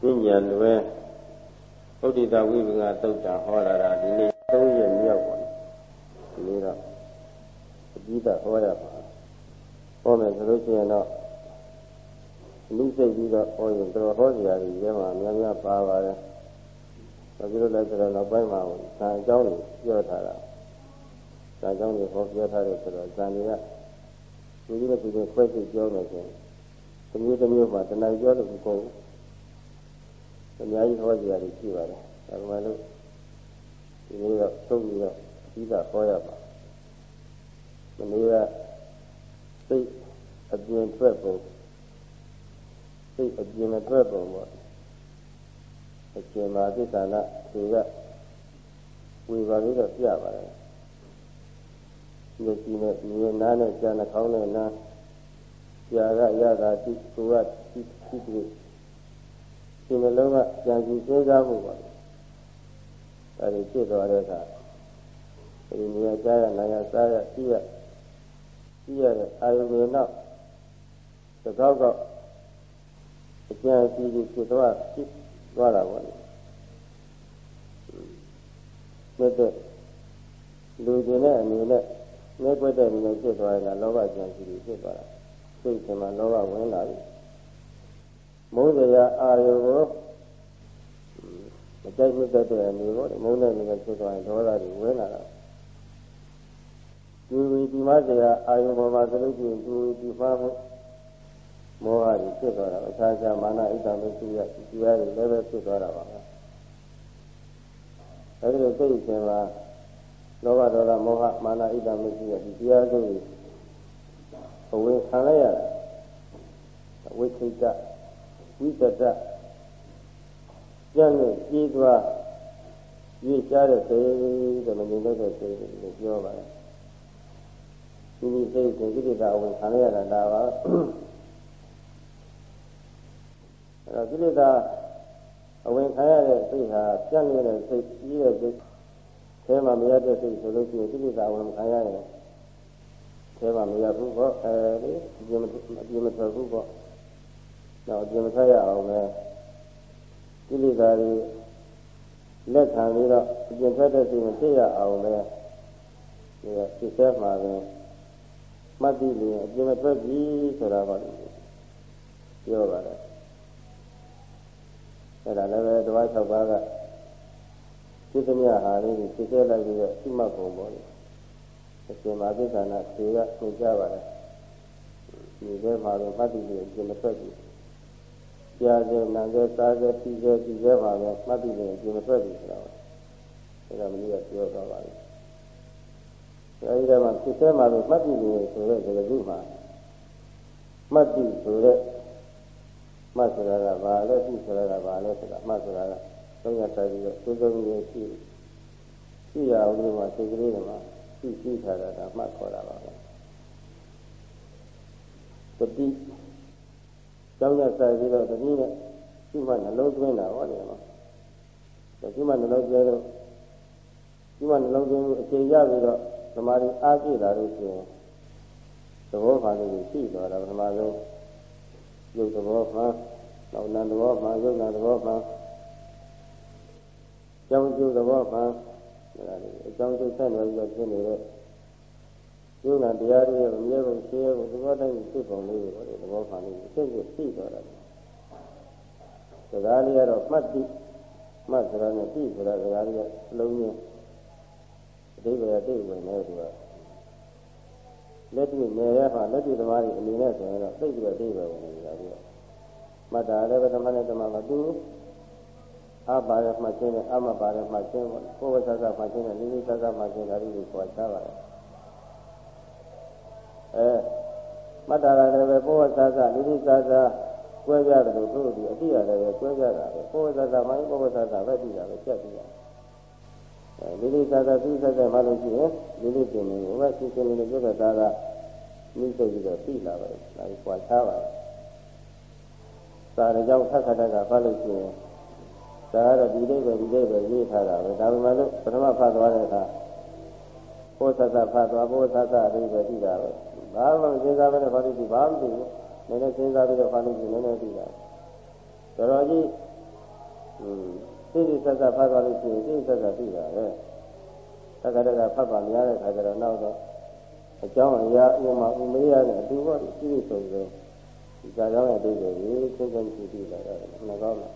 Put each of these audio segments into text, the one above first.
ပညာလွယ်ဥဒိတဝိပင်္ဂသုတ်တာဟောလာတာဒီနေ့၃ရက်မြောက်ပါဒီနေ့တော့အကြီးတာဟောရပါဟောမယ်ဆိုလို့ရှိရင်တော့အနည်းစိတ်ပြီးတော့ဟောရင်တော်ဟောစရာကြီးရဲမှာများများပါပါတယ်ဘာဖြစ်လို့လဲဆိုတော့နောက်ပိုင်းမှာဇာအကြောင်းကိုပြောထားတာဇာအကြောင်းကိုဟောပြောထားတယ်ဆိုတော့ဇာတွေကသူကြီးနဲ့သူတွေခွဲစိတ်ပြောမယ်ဆိုရင်တစ်မျိုးတစ်မျိုးမှာတဏှာပြောလို့မကုန်ဘူး အများကြီးဟောစရာတွေရှိပါတယ်ဒါမှမဟုတ်ဒီနေ့တော့သုံးပြီးတော့အပြီးသာဟောရပါမနေ့ကစိတ်အပြင်ထွက်ပုံစိတ်အပြင်မထွက်ပုံပေါ့အရှင်မာသစ္စာနာသူကဝေပါလေးတော့ပြပါတယ်မျက်စိနဲ့မြင်နားနဲ့ကြားနှာခေါင်းနဲ့နားကြာကရတာတိကိုကတိတိတိ ဒီနှလုံးကကြံစည်စဉ်းစားမှုပါဒါတွေဖြစ်သွားတဲ့အခါဒီနေရာကြားရနာရစားရသိရသိရတဲ့အာယုန်တွေနောက်သကောက်ကောက်အကျဉ်းစီစီဖြစ်သွားဖြစ်သွားတာပေါ့လေဖြစ်တဲ့လူကျင်တဲ့အနေနဲ့နေကွက်တဲ့အနေနဲ့ဖြစ်သွားရင်လောဘကျန်စီဖြစ်သွားတာစိတ်ကမှလောဘဝင်လာပြီ မုန်းတရားအာယုကိုမကြိုက်မတတ်တဲ့အနေကိုမုန်းတဲ့အနေနဲ့ဖြစ်သွားရင်ဒေါသတွေဝင်လာတာဒီဝီဒီမတရားအာယုပေါ်မှာသတိပြုဒီဝီဒီမှာမောဟတွေဖြစ်သွားတာအခြားခြားမာနဣဒ္ဓမရှိရဒီတရားတွေလည်းပဲဖြစ်သွားတာပါပဲအဲဒီလိုစိတ်ရှင်မှာလောဘဒေါသမောဟမာနဣဒ္ဓမရှိရဒီတရားစုတွေအဝေခံလိုက်ရတာဝိခိတ ဝိတတကျန်လို့ကြီးသွားရွေ့ရှားတဲ့စိတ်တဲ့မမြင်တဲ့စိတ်ကိုပြောပါတယ်ဒီဒီစိတ်ကိုကိလေသာအဝင်ခံရတာဒါပါအဲ့တော့ကိလေသာအဝင်ခံရတဲ့စိတ်ဟာပြန့်နေတဲ့စိတ်ကြီးတဲ့စိတ်အဲမှာမရတဲ့စိတ်ဆိုလို့ရှိရင်ကိလေသာအဝင်ခံရရင်အဲမှာမရဘူးပေါ့အဲဒီအပြင်းမအပြင်းမထွက်ဘူးပေါ့ တော့အပြင်းမထွက်ရအောင်ပဲကိလေသာတွေလက်ခံပြီးတော့အပြင်းထွက်တဲ့စိတ်မဖြစ်ရအောင်ပဲဒီကဖြစ်သက်မှာပဲမှတ်ပြီးရင်အပြင်းမထွက်ပြီဆိုတာကပြောပါတယ်အဲ့ဒါလည်းပဲတဝါ၆ပါးကသိသမျှဟာလေးကိုသိခဲ့လိုက်ပြီးတော့ရှိမှတ်ပုံပေါ်တယ်အရှင်မာသစ္စာနာခြေကသင်ကြပါတယ်ဒီထဲမှာတော့မှတ်ပြီးရင်အပြင်းမထွက်ဘူး ကြားစေနာစေစားစေပြီးစေပြီးစေပါပဲမှတ်ပြီးရင်အပြင်းမထွက်ဘူးဆိုတာပါအဲ့ဒါမင်းကပြောသွားပါလိမ့်အဲဒီတော့မှဖြစ်သေးမှာလို့မှတ်ပြီးလို့ဆိုတဲ့ဒီလိုခုမှာမှတ်ပြီးဆိုတဲ့မှတ်ဆိုတာကဘာလဲပြီးဆိုတာကဘာလဲဆိုတာမှတ်ဆိုတာကသုံးရဆိုင်ပြီးတော့သုံးသုံးရရှိရှိရအောင်လို့မှစိတ်ကလေးကမှရှိရှိထားတာဒါမှတ်ခေါ်တာပါပဲတတိ ကျောင်းရဆိုင်ပြီးတော့တတိနဲ့ရှိမှနှလုံးသွင်းတာဟောတယ်မှာရှိမှနှလုံးသွင်းတော့ရှိမှနှလုံးသွင်းအခြေရပြီးတော့သမာဓိအားကြည့်လာလို့ရှိရင်သဘောမှန်လေးရှိသွားတာပထမဆုံးရုပ်သဘောမှန်နောက်နာသဘောမှန်ရုပ်နာသဘောမှန်ကြောင်းကျိုးသဘောမှန်ဒါလေးအကြောင်းကျိုးဆက်နေပြီးတော့ဖြစ်နေတဲ့ ရုပ်နာတရားတွေရဲ့အမြဲကုန်ရှင်းရကုန်သဘောတိုင်းဖြစ်ပုံလေးတွေပေါ့လေသဘောမှန်လေးသိသိသိသွားတာစကားလေးကတော့မှတ်တိမှတ်ဆိုတာနဲ့သိဆိုတာစကားလေးကအလုံးကြီးအတိပ္ပယ်အတိတ်ဝင်နေသူကလက်တွေ့နေတဲ့ဟာလက်တွေ့သမားတွေအနေနဲ့ဆိုရင်တော့သိပြီးတော့အတိပ္ပယ်ဝင်နေတာပြီးတော့မှတ်တာလည်းပဲဓမ္မနဲ့ဓမ္မမတူအပါရမှချင်းနဲ့အမပါရမှချင်းပေါ့ကိုယ်ဝဆဆမှချင်းနဲ့လိလိဆဆမှချင်းဒါတွေကိုချပါတယ် အဲမှတ်တာလည်းပဲကိုယ်ဝဆဆလိလိဆဆကွဲပြားတယ်လို့သူတို့ဒီအတိရတယ်ပဲကွဲပြားတာပဲကိုယ်ဝဆဆမှကိုယ်ဝဆဆပဲပြီးတာပဲချက်ပြီးတာလိလိသာသာသူဆက်ဆက်မှလို့ရှိရင်လိလိတင်နေဘယ်ရှိရှင်နေတဲ့ပြတ်တာကမိစိတ်ပြီးတော့သိလာပါလေဒါကိုပွားချပါသာရကြောင့်ခက်ခက်တက်ကဖတ်လို့ရှိရင်ဒါကတော့ဒီလေးပဲဒီလေးပဲရေးထားတာပဲဒါပေမဲ့လို့ပထမဖတ်သွားတဲ့အခါဘုသသဖတ်သွားဘုသသအသေးပဲသိတာပဲ ဘာမှမစဉ်းစားဘဲနဲ့ဖတ်လို့ရှိဘာမှမသိဘူးနည်းနည်းစဉ်းစားပြီးတော့ဖတ်လို့ရှိရင်နည်းနည်းသိတာတော်တော်ကြီးอืมစိတ်စိတ်ဆက်ဆက်ဖတ်သွားလို့ရှိရင်စိတ်ဆက်ဆက်သိတာပဲတက္ကတကဖတ်ပါများတဲ့ခါကျတော့နောက်တော့အကြောင်းအရာဥမာဥမေးရတဲ့အတူပေါ့ရှိရှိဆိုဆိုဒီကြာကြောင်းရဲ့အတူကိုရေးချင်းချင်းကြည့်ကြည့်လာတော့မကောင်းလား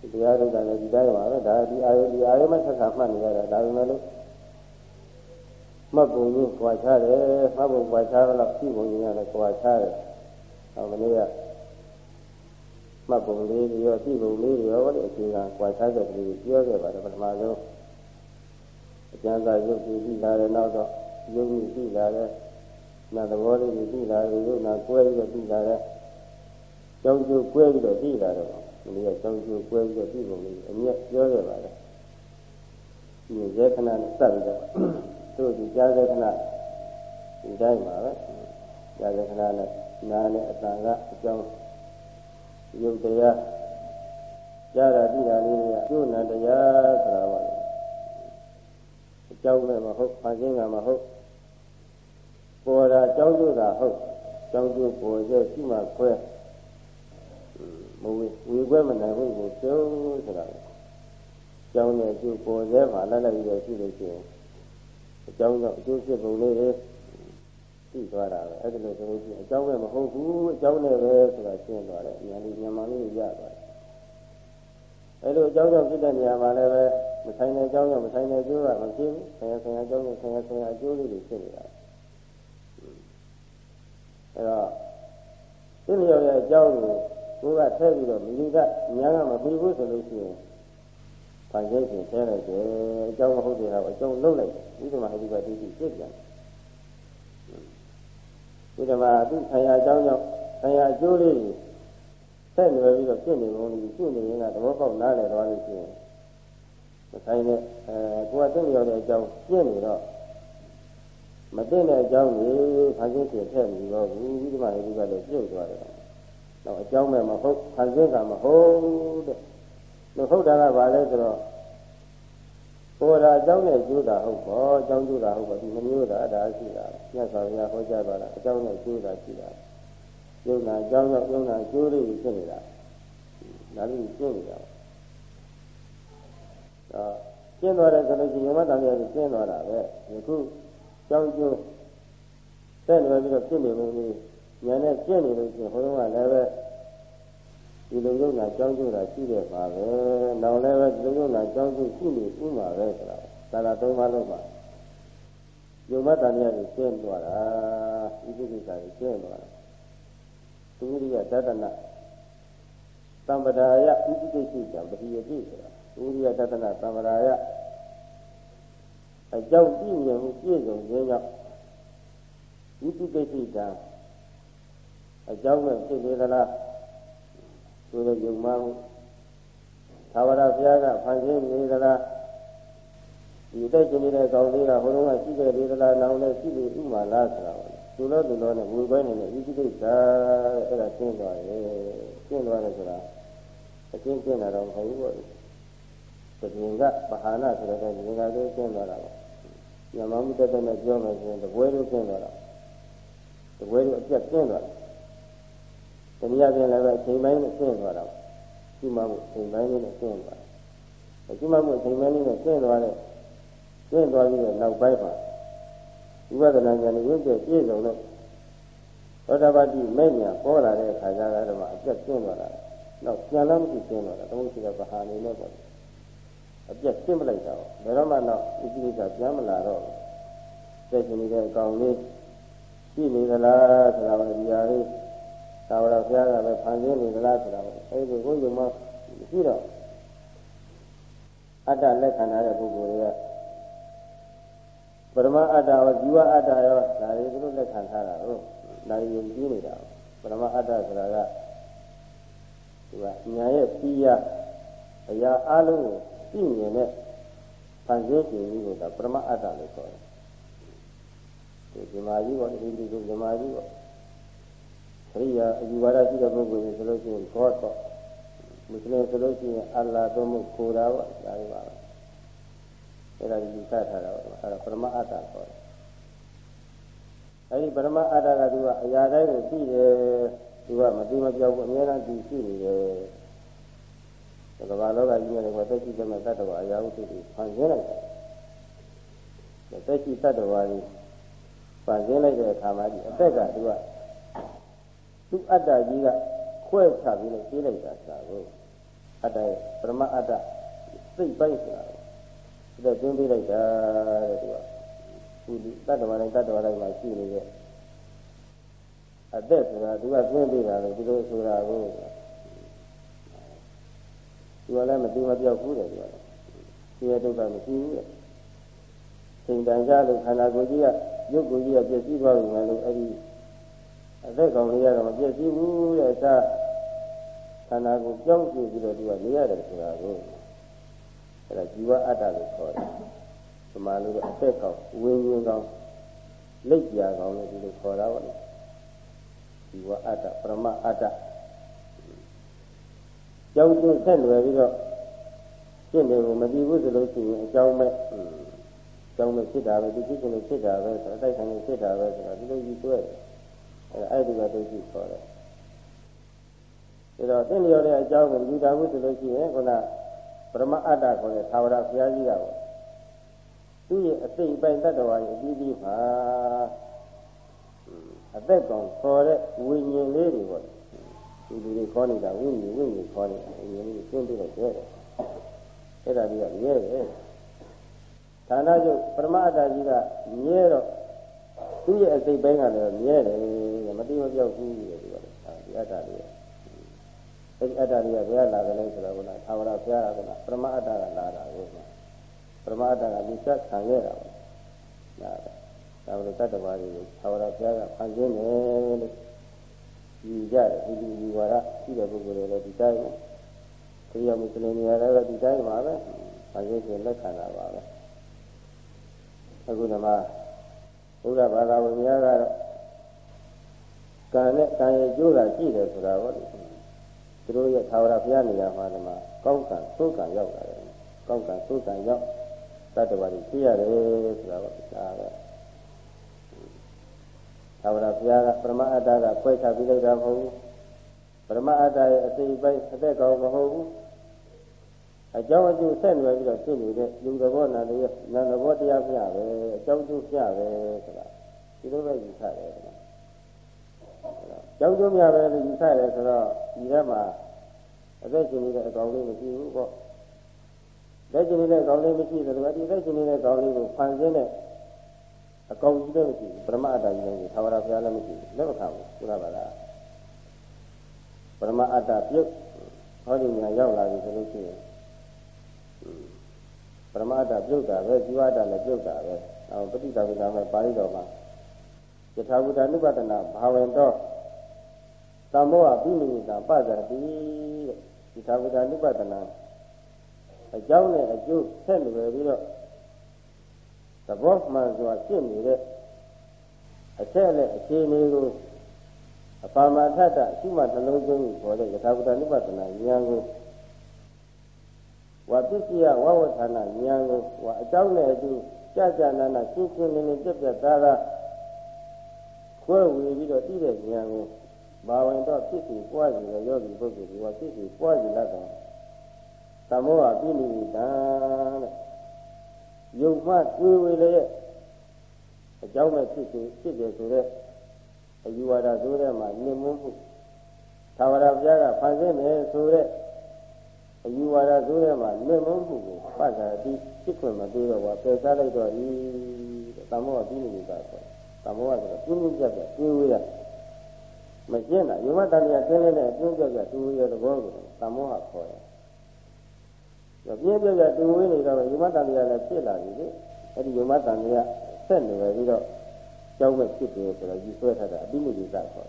ဒီတရားထုတ်တာလည်းဒီတိုင်းပါပဲဒါဒီအာယုဒီအာယုမဆက်ဆက်မှတ်နေရတာဒါပေမဲ့လို့ မှတ်ပုံကြီးကြွာချတယ်မှတ်ပုံကြွာချတော့ရှိပုံကြီးရတယ်ကြွာချတယ်ဟောမနေ့ကမှတ်ပုံလေးတွေရောရှိပုံလေးတွေရောလေအခြေခံကြွာချတဲ့ကလေးပြောခဲ့ပါတယ်ပထမဆုံးအကျဉ်းစာရုပ်ကြည့်ပြီးလာတယ်နောက်တော့ရုပ်ကြီးပြီးလာတယ်နာသဘောလေးကြီးပြီးလာတယ်ရုပ်နာကွဲပြီးတော့ပြီးလာတယ်ကြောင်းကျိုးကွဲပြီးတော့ပြီးလာတယ်ဒီနေ့ကြောင်းကျိုးကွဲပြီးတော့ပြီးပုံလေးအမြတ်ပြောခဲ့ပါတယ်ဒီရဲခဏနဲ့စပ်ပြီးတော့ တို့ဒီကြားရဲခဏဒီတိုင်းပါပဲကြားရဲခဏနဲ့နားနဲ့အတန်ကအကြောင်းရုပ်တရားကြားတာပြီးတာလေးတွေကကျိုးနာတရားဆိုတာပါအကြောင်းနဲ့မဟုတ်ဖန်ဆင်းကမဟုတ်ပေါ်တာကြောင်းကျိုးတာဟုတ်ကြောင်းကျိုးပေါ်ရဲ့ရှိမှခွဲမဝေဝေခွဲမနိုင်ဘူးကိုကျုံးဆိုတာကြောင်းနဲ့ကျိုးပေါ်ရဲ့မှာလက်လိုက်ပြီးတော့ရှိလို့ရှိရင် အကြောင်းတော့အကျိုးဖြစ်ပုံလေးတွေသိသွားတာပဲအဲ့ဒါလို့ဆိုလို့ရှိရင်အကြောင်းပဲမဟုတ်ဘူးအကြောင်းနဲ့ပဲဆိုတာရှင်းသွားတယ်ဉာဏ်လေးဉာဏ်မှန်လေးရသွားတယ်အဲ့လိုအကြောင်းကြောင့်ဖြစ်တဲ့နေရာမှာလည်းပဲမဆိုင်တဲ့အကြောင်းကြောင့်မဆိုင်တဲ့အကျိုးကမရှိဘူးဆရာဆရာအကြောင်းနဲ့ဆရာဆရာအကျိုးလေးတွေဖြစ်နေတာအဲ့တော့သိလျော်ရဲ့အကြောင်းကိုကိုယ်ကထည့်ပြီးတော့မိမိကညာကမပြီးဘူးဆိုလို့ရှိရင် ဖန်ကျင်းရှင်ဆဲလိုက်တယ်အကြောင်းမဟုတ်တဲ့ဟာကိုအကျုံးလုံးလိုက်ဥဒ္ဓမဟိတိကတိတိပြည့်ပြန်ဥဒ္ဓမအသူဆရာအကြောင်းကြောင့်ဆရာအကျိုးလေးဆက်နွယ်ပြီးတော့ပြည့်နေပုံလေးပြည့်နေရင်ကသဘောပေါက်နားလည်သွားလို့ရှိရင်မဆိုင်တဲ့အဲကိုယ်ကသိလျော်တဲ့အကြောင်းပြည့်နေတော့မသိတဲ့အကြောင်းကိုဖန်ဆင်းဖြစ်ထည့်ပြီးတော့ဘူးဒီမှာဒီကလည်းပြုတ်သွားတယ်။တော့အကြောင်းမဲ့မဟုတ်ဖန်ဆင်းကမဟုတ်တဲ့။ မဟုတ်တာကဘာလဲဆိုတော့ပေါ်တာအကြောင်းနဲ့ကျိုးတာဟုတ်ပေါ့အကြောင်းကျိုးတာဟုတ်ပေါ့ဒီမမျိုးတာဒါရှိတာမြတ်စွာဘုရားဟောကြားပါတာအကြောင်းနဲ့ကျိုးတာရှိတာ။ယုံနာအကြောင်းကြောင့်ယုံနာကျိုးလေးဖြစ်နေတာ။ဒါလေးကျိုးနေတာ။ဒါကျင်းသွားတယ်ဆိုလို့ရှိရင်ယမတန်တရားကိုကျင်းသွားတာပဲ။ယခုကြောင်းကျိုးတဲ့လွယ်ပြီးတော့ပြင့်နေလို့ညာနဲ့ပြင့်နေလို့ရှိရင်ဘုရားကလည်းပဲ ဒီလိုရုပ်နာကြောင်းကျိုးတာရှိတဲ့ပါပဲ။နောက်လည်းပဲဒီလိုရုပ်နာကြောင်းကျိုးရှိနေဥမှာပဲဆိုတာ။သာသာသုံးပါလို့ပါ။ယုံမတန်မြတ်ကိုကျင့်သွားတာ။ဤသိကိစ္စကိုကျင့်သွားတာ။သူရိယတတနာသံပဒါယဥပ္ပတိရှိတံပတိယတိဆိုတာ။သူရိယတတနာသံပဒါယအကြောင်းပြည့်မြင်မှုပြည့်စုံခြင်းကြောင့်ဝိတုကိစ္စတံအကြောင်းနဲ့ဖြစ်နေသလား ဆိုတဲ့ယုံမှမှုသာဝရဘုရားကဖန်ဆင်းနေသလားဒီတိုက်ကျနေတဲ့ကောင်းလေးကဘုရားကရှိခဲ့လေသလားနောင်လည်းရှိနေဥမာလားဆိုတာသူလို့သူလို့နဲ့ဝေခွဲနေတဲ့ဝိတုကိစ္စအဲ့ဒါရှင်းသွားတယ်ရှင်းသွားတယ်ဆိုတာအရှင်းရှင်းတာတော့မဟုတ်ဘူးပေါ့သင်္ကပဟာနာဆိုတဲ့ဉာဏ်ကလေးရှင်းသွားတာပေါ့ညမမှုတက်တဲ့နဲ့ပြောမယ်ဆိုရင်တပွဲလို့ကျင်းသွားတာတပွဲလို့အပြတ်ကျင်းသွားတာ တနည်းအားဖြင့်လည်းပဲအချိန်ပိုင်းနဲ့ကျင်းသွားတာရှိမှမှုအချိန်ပိုင်းနဲ့ကျင်းသွားတယ်ရှိမှမှုအချိန်ပိုင်းနဲ့ကျင်းသွားတဲ့ကျင်းသွားပြီးတော့နောက်ပိုင်းမှာဝိပဿနာဉာဏ်ဝိပ္ပပြည့်စုံလို့သောတာပတိမဲ့ညာပေါ်လာတဲ့အခါကျတော့အပြတ်ကျင်းသွားတာနောက်ပြန်လာမှုကျင်းသွားတာတမို့ရှိတဲ့ဗဟာနေနဲ့ပေါ့အပြတ်ရှင်းမလိုက်တာဘယ်တော့မှတော့ဥပ္ပိစ္ဆပြန်မလာတော့စိတ်ရှင်နေတဲ့အကောင်လေးရှိနေသလားဆိုတာပဲဒီဟာလေး သာဝရဘုရားကပဲဖန်ဆင်းနေသလားဆိုတာပဲအဲဒီကိုယုံမှရှိတော့အတ္တလက်ခံထားတဲ့ပုဂ္ဂိုလ်တွေကပရမအတ္တရောဇီဝအတ္တရောဒါတွေသူတို့လက်ခံထားတာဟုတ်ဒါတွေယုံကြည်နေတာပရမအတ္တဆိုတာကသူကညာရဲ့ပြီးရအရာအလုံးကိုသိမြင်တဲ့ဖန်ဆင်းခြင်းကြီးကိုဒါပရမအတ္တလို့ခေါ်တယ်ဒီဇမာကြီးပေါ့ဒီဒီဇမာကြီးပေါ့ခ ရိယာအယူဝါဒရှိတဲ့ပုဂ္ဂိုလ်တွေဆိုလို့ရှိရင် God ပေါ့မွတ်စလင်ဆိုလို့ရှိရင်အလ္လာဟ်သို့မဟုတ်ခိုရာပေါ့ဒါတွေပါပဲအဲ့ဒါကြီးစထားတာပေါ့အဲ့ဒါပရမအတ္တခေါ်တယ်အဲ့ဒီပရမအတ္တကသူကအရာတိုင်းကိုသိတယ်သူကမသိမပြောဘူးအများအားသူရှိနေတယ်ကမ္ဘာလောကကြီးနဲ့ကသက်ရှိတဲ့မဲ့တတ္တဝါအရာဝတ္ထုတွေဖန်ဆင်းလိုက်တယ်သက်ရှိတတ္တဝါတွေဖန်ဆင်းလိုက်တဲ့အခါမှာဒီအသက်ကသူက သူအတ္တကြီးကခွဲချပြီးလို့ပြေးလိုက်တာဆိုတာကိုအတ္တရဲ့ပရမအတ္တစိတ်ပိုင်းဆိုတာကိုဒါတွင်းပေးလိုက်တာတဲ့သူကသူဒီတတ္တဝါတိုင်းတတ္တဝါတိုင်းမှာရှိနေတဲ့အသက်ဆိုတာသူကတွင်းပေးတာလို့ဒီလိုဆိုတာကိုသူကလည်းမသိမပြောက်ဘူးတဲ့သူကလည်းဒီရဒုက္ခမရှိဘူးတဲ့ချိန်တန်ကြလို့ခန္ဓာကိုယ်ကြီးကရုပ်ကိုယ်ကြီးကပြည့်စည်သွားပြီမယ်လို့အဲ့ဒီ အသက်ကောင်လေးကတော့မပြည့်စည်ဘူးတဲ့အဲခန္ဓာကိုယ်ကြောက်ကြည့်ပြီးတော့သူကနေရတယ်ဆိုတာကိုအဲ့ဒါဇီဝအတ္တလို့ခေါ်တယ်ဒီမှာလို့အသက်ကောင်ဝင်းဝင်းကောင်လက်ပြာကောင်လို့ဒီလိုခေါ်တာပါလေဇီဝအတ္တပရမအတ္တကြောင်းကျဆက်လွယ်ပြီးတော့ရှင်းတယ်ကိုမတည်ဘူးဆိုလို့ရှိရင်အကြောင်းမဲ့အကြောင်းမဲ့ဖြစ်တာပဲဒီဖြစ်ခြင်းလို့ဖြစ်တာပဲဆိုတော့တိုက်ဆိုင်လို့ဖြစ်တာပဲဆိုတော့ဒီလိုယူဆွဲတယ် အဲအဲ့ဒီကဒုက္ခိခေါ်တယ်ဒါတော့သင်လျော်တဲ့အကြောင်းကိုယူတာဘူးဆိုလို့ရှိရင်ခုနပရမအတ္တခေါ်တဲ့သာဝရဘုရားကြီးကပေါ့သူ့ရဲ့အစိတ်ပိုင်းတ attva ရဲ့အပြီးပြီးမှာအသက်ကောင်ခေါ်တဲ့ဝိညာဉ်လေးတွေပေါ့ဒီလူတွေခေါ်နေတာဝိညာဉ်ဝိညာဉ်ခေါ်နေတာဝိညာဉ်လေးရှင်းပြတော့ကျဲတယ်အဲ့ဒါကြီးကမြဲတယ်ဌာနချုပ်ပရမအတ္တကြီးကမြဲတော့ သူ့ရဲ့အစိတ်ပိုင်းကလည်းမြဲတယ်မတိမပြောက်ဘူးလို့ပြောတယ်ဒီအတ္တလေးအဲ့ဒီအတ္တလေးကဘယ်လာကြလဲဆိုတော့ကသာဝရဘုရားကပရမအတ္တကလာတာကိုပရမအတ္တကလူချက်ခံခဲ့တာပါဒါဒါဘလို့တတ္တဝါတွေကိုသာဝရဘုရားကဖန်ဆင်းတယ်လို့ယူကြတယ်ဒီဒီယူဝါဒရှိတဲ့ပုဂ္ဂိုလ်တွေလည်းဒီတိုင်းပဲခရိယာမွတ်စလင်တွေလည်းဒီတိုင်းပါပဲဖန်ဆင်းခြင်းလက်ခံတာပါပဲအခုဒီမှာ ဘုရားဘာသာဝင်များကတော့ကံနဲ့ကံရဲ့ကျိုးတာရှိတယ်ဆိုတာပေါ့လေသူတို့ရဲ့သာဝရဘုရားနေရာမှာဒီမှာကောင်းကံသိုးကံရောက်လာတယ်ကောင်းကံသိုးကံရောက်တတ္တဝါတွေသိရတယ်ဆိုတာပေါ့ဒါပဲသာဝရဘုရားကပရမအတ္တကခွဲခြားပြီးလိုက်တာမဟုတ်ဘူးပရမအတ္တရဲ့အစိပ်ပိုင်းအသက်ကောင်မဟုတ်ဘူး အကြောင်းအကျိုးဆက်နွယ်ပြီးတော့ဖြစ်နေတဲ့လူသဘောနာတွေနာသဘောတရားပြပဲအကြောင်းကျိုးပြပဲဆိုတာဒီလိုပဲယူဆတယ်ကွာကြောင်းကျိုးပြပဲလို့ယူဆတယ်ဆိုတော့ဒီထဲမှာအသက်ရှင်နေတဲ့အကောင်လေးမရှိဘူးပေါ့လက်ရှင်နေတဲ့အကောင်လေးမရှိတယ်ကွာဒီလက်ရှင်နေတဲ့အကောင်လေးကိုဖန်ဆင်းတဲ့အကောင်ကြီးလည်းမရှိဘူးပရမအတ္တကြီးလည်းသာဝရဘုရားလည်းမရှိဘူးလက်မခံဘူးကုသပါလားပရမအတ္တပြုတ်ဟောဒီညာရောက်လာပြီဆိုလို့ရှိရင် ပရမတ္တပြုတ်တာပဲဇီဝတ္တလည်းပြုတ်တာပဲအော်ပဋိသဗ္ဗေနာမဲ့ပါဠိတော်မှာယထာဘုဒ္ဓနုပဒနာဘာဝင်တော့သမောအပိနိတာပဇာတိတဲ့ယထာဘုဒ္ဓနုပဒနာအကြောင်းနဲ့အကျိုးဆက်လွယ်ပြီးတော့သဘောမှန်စွာရှင်းနေတဲ့အချက်နဲ့အခြေအနေကိုအပါမထတအရှိမနှလုံးသွင်းကိုခေါ်တဲ့ယထာဘုဒ္ဓနုပဒနာဉာဏ်ကို ဝါပစ္စယဝဝဌာနဉာဏ်ကိုဝါအကြောင်းနဲ့အကျိုးကြာကြာနာနာရှင်းရှင်းလင်းလင်းပြက်ပြက်သားသားခွဲဝေပြီးတော့သိတဲ့ဉာဏ်ကိုဘာဝင်တော့ဖြစ်စီပွားစီရယောဂီပုဂ္ဂိုလ်ကဝါဖြစ်စီပွားစီလာတော့သမောဟပိနိဒံတဲ့ယုံမှတွေးဝေလည်းအကြောင်းနဲ့ဖြစ်စီဖြစ်တယ်ဆိုတဲ့အယူဝါဒဆိုတဲ့မှာမြင်မှုသာဝရဘုရားကဖန်ဆင်းတယ်ဆိုတဲ့ အယူဝါဒဆိုတဲ့မှာလွတ်မုန်းမှုကိုပတ်တာအပြီးဖြစ်ခွင့်မပေးတော့ဘူးပယ်စားလိုက်တော့ဤတဲ့သမောကပြီးနေပြီဆိုတော့သမောကဆိုတော့ပြင်းပြင်းပြပြတွေးဝေးရမကျင့်တာယမတန်တရားကျင်းနေတဲ့ပြင်းပြပြတွေးဝေးရတဲ့ဘောကိုသမောကခေါ်တယ်ပြင်းပြပြတွေးဝေးနေတော့ယမတန်တရားလည်းဖြစ်လာပြီလေအဲ့ဒီယမတန်တရားဆက်နေပဲပြီးတော့ကြောက်မဲ့ဖြစ်တယ်ဆိုတော့ယူဆွဲထားတာအပြီးနေပြီဆိုတော့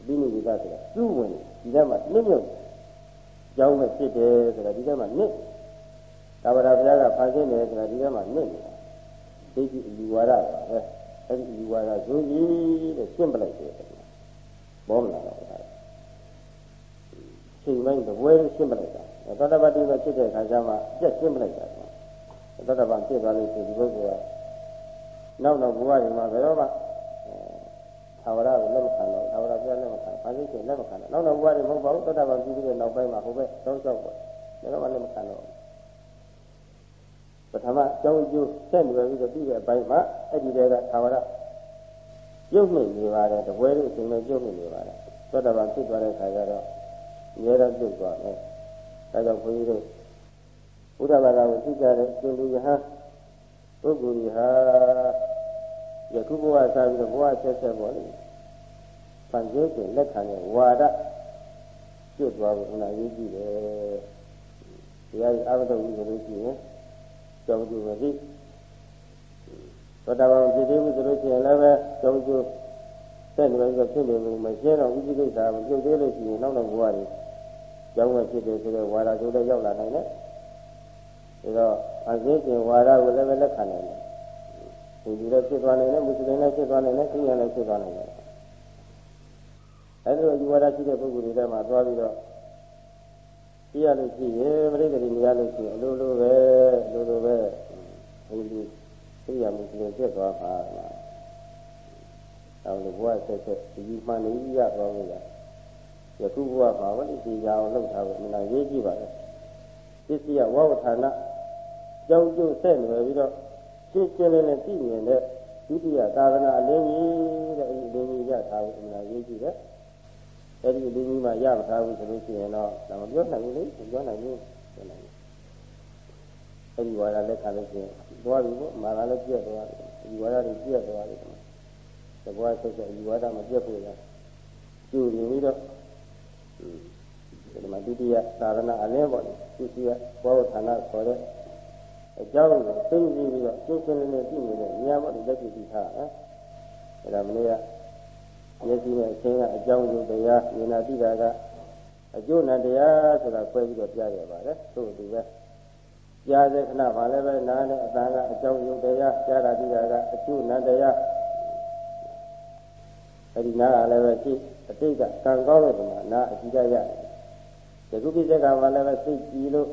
အပြီးနေပြီဆိုတော့သူ့ဝင်ဒီထဲမှာနှိမ့်မြုပ် ကြောင်းပဲဖြစ်တယ်ဆိုတာဒီထဲမှာနစ်သာဝရဘုရားကဖန်ဆင်းတယ်ဆိုတာဒီထဲမှာနစ်နေတာဒိဋ္ဌိအယူဝါဒပါပဲအဲ့ဒီအယူဝါဒဇုံကြီးတဲ့ရှင်းပလိုက်တယ်ဘောမလာတော့အဲ့ချိန်ပိုင်းတပွဲရှင်းပလိုက်တာသောတပတိပဲဖြစ်တဲ့အခါကျမှပြက်ရှင်းပလိုက်တာသောတပန်ဖြစ်သွားလို့ရှိရင်ဒီပုဂ္ဂိုလ်ကနောက်နောက်ဘဝတွေမှာဘယ်တော့မှ သာဝရကိုလက်မခံတော့သာဝရပြလက်မခံဘာလို့ဆိုလက်မခံတော့နောက်နောက်ဘဝတွေမဟုတ်ပါဘူးသောတာပန်ပြီးပြီးတဲ့နောက်ပိုင်းမှာဟိုဘက်တောက်လျှောက်ပေါ့တော့လည်းမခံတော့ပထမအကြောင်းကျိုးဆက်နွယ်ပြီးတော့ပြီးတဲ့အပိုင်းမှာအဲ့ဒီတည်းကသာဝရပြုတ်နေနေပါတယ်တပွဲလေးအချိန်နဲ့ပြုတ်နေနေပါတယ်သောတပန်ဖြစ်သွားတဲ့ခါကျတော့အများအားပြုတ်သွားတယ်ဒါကြောင့်ဘုန်းကြီးတို့ဘုရားဘာသာကိုသိကြတဲ့ရှင်လူယဟန်ပုဂ္ဂိုလ်ကြီးဟာယခုဘဝစားပြီးတော့ဘဝဆက်ဆက်ပေါ်လိမ့် ဖန်ဆင်းခြင်းလက်ခံတဲ့ဝါဒကျွတ်သွားဖို့အနာရေးကြည့်တယ်တရားကြီးအဘဒုဝိဆိုလို့ရှိရင်ကြောင်းကျိုးမရှိသောတာပန်ဖြစ်သေးဘူးဆိုလို့ရှိရင်လည်းပဲကြောင်းကျိုးဆက်နေပြီးတော့ဖြစ်နေမှုမရှင်းတော့ဥပ္ပိကိစ္စမပြုတ်သေးလို့ရှိရင်နောက်တော့ဘဝတွေကြောင်းဝဖြစ်တယ်ဆိုတဲ့ဝါဒကျိုးလည်းရောက်လာနိုင်တယ်ဒါတော့အစင်းကျင်ဝါဒကိုလည်းပဲလက်ခံနိုင်တယ်ဒီလိုလည်းဖြစ်သွားနိုင်တယ်မွတ်စလင်လည်းဖြစ်သွားနိုင်တယ်ခရစ်ယာန်လည်းဖြစ်သွားနိုင်တယ် အဲဒီလိုယူဝါဒရှိတဲ့ပုဂ္ဂိုလ်တွေထဲမှာသွားပြီးတော့ကြည့်ရလို့ရှိရင်ပြိတ္တိနေရလို့ရှိရင်အလိုလိုပဲအလိုလိုပဲဒီလိုခရစ်ယာန်မွတ်စလင်ဖြစ်သွားပါလားအဲလိုဘဝဆက်ဆက်ဒီမှန်နေရသွားလို့ရယခုဘဝမှာဝိသေယအောင်လုပ်ထားဖို့အမှန်ရေးကြည့်ပါလေပစ္စည်းဝဝဌာနကြောင်းကျိုးဆက်နေပြီးတော့ရှင်းရှင်းလင်းလင်းသိမြင်တဲ့ဒုတိယသာသနာအလင်းကြီးတဲ့အဲဒီအလင်းကြီးရထားဖို့အမှန်ရေးကြည့်တယ် အဲဒီအလင်းကြီးမှရမထားဘူးဆိုလို့ရှိရင်တော့ဒါမပြောနိုင်ဘူးလေမပြောနိုင်ဘူးပြောနိုင်ဘူးအဲဒီဝါဒလက်ခံလို့ရှိရင်သွားပြီပေါ့မာကလည်းပြည့်သွားတယ်ဒီဝါဒတွေပြည့်သွားတယ်တဘွားဆက်ဆက်ဒီဝါဒမပြည့်ဖို့လားကျူနေပြီးတော့ဒီမှာဒုတိယသာသနာအလင်းပေါ့လေဒုတိယဘောဌာနခေါ်တဲ့အကြောင်းကိုသိသိပြီးတော့ရှင်းရှင်းလင်းလင်းသိနေတဲ့ဉာဏ်ပေါ့ဒီလက်ကြည့်ပြီးထားတာအဲဒါမနေ့က မျက်စိနဲ့အချင်းကအကြောင်းကိုတရားဉာဏ်သိတာကအကျိုးနဲ့တရားဆိုတာခွဲပြီးတော့ပြရပါတယ်သို့တူပဲကြားတဲ့ခဏမှလည်းပဲနားနဲ့အတန်ကအကြောင်းယုတ်တရားကြားတာသိတာကအကျိုးနဲ့တရားအဲဒီနားကလည်းပဲရှိအတိတ်ကကံကောင်းတဲ့ပုံမှာနားအကြည့်ရရတယ်ဒီကုပိစက်ကမှလည်းပဲစိတ်ကြည်လို့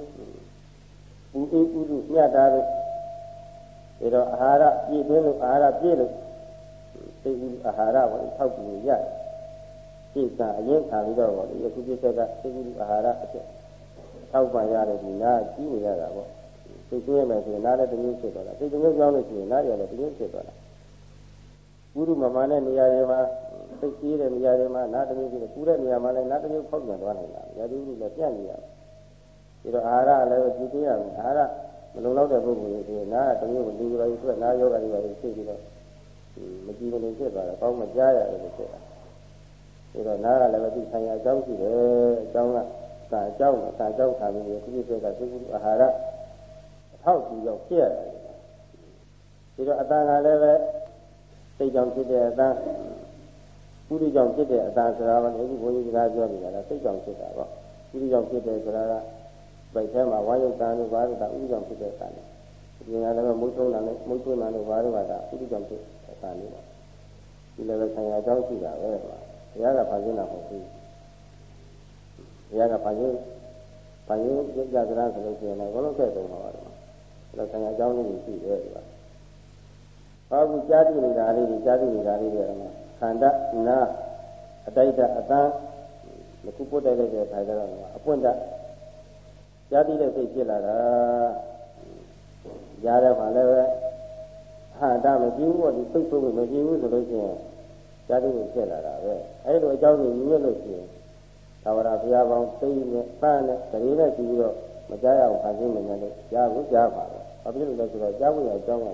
ပူအေးဥဒုညတာလို့ဒါတော့အာဟာရပြည့်သွင်းလို့အာဟာရပြည့်လို့ စိတ်ဥအာဟာရကိုထောက်ပြီးရတယ်စိတ်ကအရင်ခံပြီးတော့ဒီကုပိစက်ကစိတ်ဥအာဟာရအဖြစ်ထောက်ပံ့ရတယ်ဒီနားကြီးနေရတာပေါ့စိတ်သွင်းမယ်ဆိုရင်နားလည်းတမျိုးဖြစ်သွားတာစိတ်တမျိုးကြောင်းလို့ရှိရင်နားရလည်းတမျိုးဖြစ်သွားတာပုရုမမာနဲ့နေရာတွေမှာစိတ်ကြီးတဲ့နေရာတွေမှာနားတမျိုးဖြစ်တယ်ပူတဲ့နေရာမှာလည်းနားတမျိုးဖောက်ပြန်သွားနိုင်တာရာသီဥတုလည်းပြန့်နေရတယ်ဒီတော့အာဟာရလည်းကြည့်သိရမယ်အာဟာရမလုံလောက်တဲ့ပုဂ္ဂိုလ်တွေဆိုရင်နားကတမျိုးလူကြိုတွေအတွက်နားယောဂတွေပါဖြစ်ပြီးတော့ မကြည့်မနေဖြစ်သွားတာကောင်းမကြားရတယ်လို့ဖြစ်တာဒီတော့နားကလည်းပဲဒီဆိုင်ရာအကြောင်းရှိတယ်အကြောင်းကစာအကြောင်းကစာအကြောင်းခံပြီးဒီပြည့်စုံကသုခုအာဟာရအထောက်အကူရောက်ဖြစ်ရတယ်ဒီတော့အတန်ကလည်းပဲစိတ်ကြောင့်ဖြစ်တဲ့အတန်ပုရိကြောင့်ဖြစ်တဲ့အတန်ဆိုတာကလည်းအခုဘုန်းကြီးစကားပြောနေတာကစိတ်ကြောင့်ဖြစ်တာပေါ့ပုရိကြောင့်ဖြစ်တယ်ဆိုတာကဗိုက်ထဲမှာဝါယုတ်တန်တို့ဘာလို့ဒါဥရိကြောင့်ဖြစ်တဲ့အတန်လဲဒီကလည်းမုတ်ထုံးတာနဲ့မုတ်ထွန်းတာတို့ဘာလို့ကဒါဥရိကြောင့်ဖြစ်တဲ့ အတန်လေးပေါ့ဒီလည်းပဲဆံရအကြောင်းရှိတာပဲဘုရားကဖန်ဆင်းတာမဟုတ်ဘူးဘုရားကဖန်ဆင်းဖန်ဆင်းကြကြကြဆိုလို့ရှိရင်လည်းဘလို့ခဲ့တုံးပါတော့ဒါဆံရအကြောင်းလေးရှိတယ်ဒီပါဟောအခုကြားသိနေတာလေးဒီကြားသိနေတာလေးတွေကခန္ဓာနာအတိုက်တအတန်းမခုပုတ်တိုက်လိုက်တဲ့ခါကျတော့အပွင့်တကြားသိတဲ့စိတ်ဖြစ်လာတာကြားတဲ့မှာလည်းပဲ ဟာဒါမကြည့်ဘူးပေါ့ဒီစိတ်ဆုံးမကြည့်ဘူးဆိုလို့ရှိရင်ကြားသိမှုဖြစ်လာတာပဲအဲဒီလိုအကြောင်းကိုညွှန်လို့ရှိရင်သာဝရဘုရားပေါင်းသိနဲ့ပန်းနဲ့တရေနဲ့ကြည့်ပြီးတော့မကြားရအောင်ဖန်ဆင်းနေတယ်လို့ကြားဘူးကြားပါပဲဘာဖြစ်လို့လဲဆိုတော့ကြားဖို့ရအကြောင်းက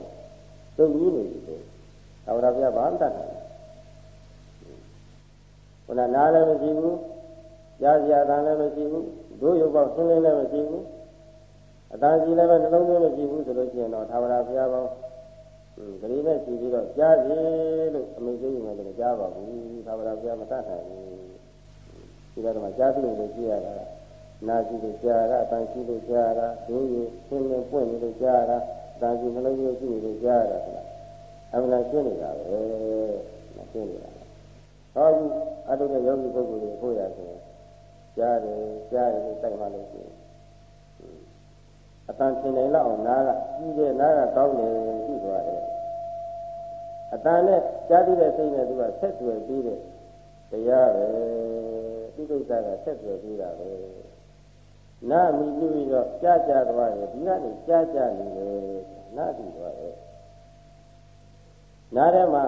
သုံးကြီးနေပြီလေသာဝရဘုရားဘာမှတတ်တယ်ခုနနားလည်းမရှိဘူးကြားစရာတန်လည်းမရှိဘူးဒုရုပ်ပေါက်ဆင်းလင်းလည်းမရှိဘူးအတန်ကြီးလည်းပဲနှလုံးသွင်းမရှိဘူးဆိုလို့ရှိရင်တော့သာဝရဘုရားပေါင်း ဂရီနဲ့ရှိပြီးတော့ကြားစီလို့အမိန့်ပေးရင်လည်းကြားပါဘူးသာဝရဘုရားမတတ်နိုင်ဘူးဒီတော့မှကြားပြီးလို့ကြည့်ရတာနာကြည့်လို့ကြားတာအတန်ရှိလို့ကြားတာဒုရုပ်ဆင်းလင်းပွင့်နေလို့ကြားတာတာကြည့်နှလုံးသွင်းကြည့်လို့ကြားတာဆိုတာအမှန်ရှင်းနေတာပဲရှင်းနေတာဟောဒီအတုတဲ့ယောဂီပုဂ္ဂိုလ်တွေဖို့ရဆိုရင်ကြားတယ်ကြားတယ်လို့စိုက်မှလို့ရှိရင် အတန်ထင်နိုင်လောက်အောင်နားကကြီးတယ်နားကကောင်းတယ်ရှိသွားတယ်အတန်နဲ့ကြားသိတဲ့စိတ်နဲ့သူကဆက်သွယ်ပြီးတဲ့တရားပဲဒီကိစ္စကဆက်သွယ်ပြီးတာပဲနာမိပြုပြီးတော့ကြားကြသွားတယ်ဒီကနေကြားကြနေတယ်နာတိသွားတယ်နားထဲမှာ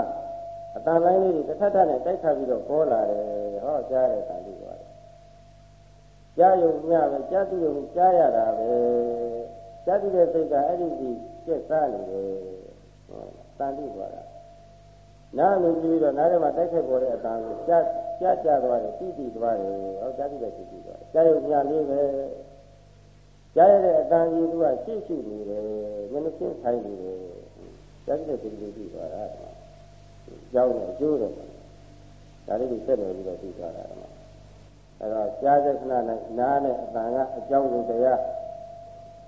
အတန်လိုင်းလေးတွေတစ်ထပ်ထပ်နဲ့တိုက်ခတ်ပြီးတော့ပေါ်လာတယ်ဟောကြားတယ်တန်ပြီးသွားတယ်ကြားယုံညပဲကြားသူယုံကြားရတာပဲ ကြားသူတဲ့စိတ်ကအဲ့ဒီကြီးကျက်စားနေတယ်ဟောတန်ပြီးသွားတာနားလို့ပြီးတော့နားထဲမှာတိုက်ခတ်ပေါ်တဲ့အတန်ကိုကြားကြားကြသွားတယ်တိတိသွားတယ်ဟောကြားသူတဲ့တိတိသွားတယ်ကြားယုံညလေးပဲကြားရတဲ့အတန်ကြီးသူကရှိရှိနေတယ်မျက်နှာချင်းဆိုင်နေတယ်ကြားတဲ့တိတိပြီးသွားတာကြောင်းနဲ့အကျိုးတော့ဒါလေးကိုဆက်နေပြီးတော့ပြီးသွားတာတော့အဲတော့ကြားတဲ့ခဏနဲ့နားနဲ့အတန်ကအကြောင်းကိုတရား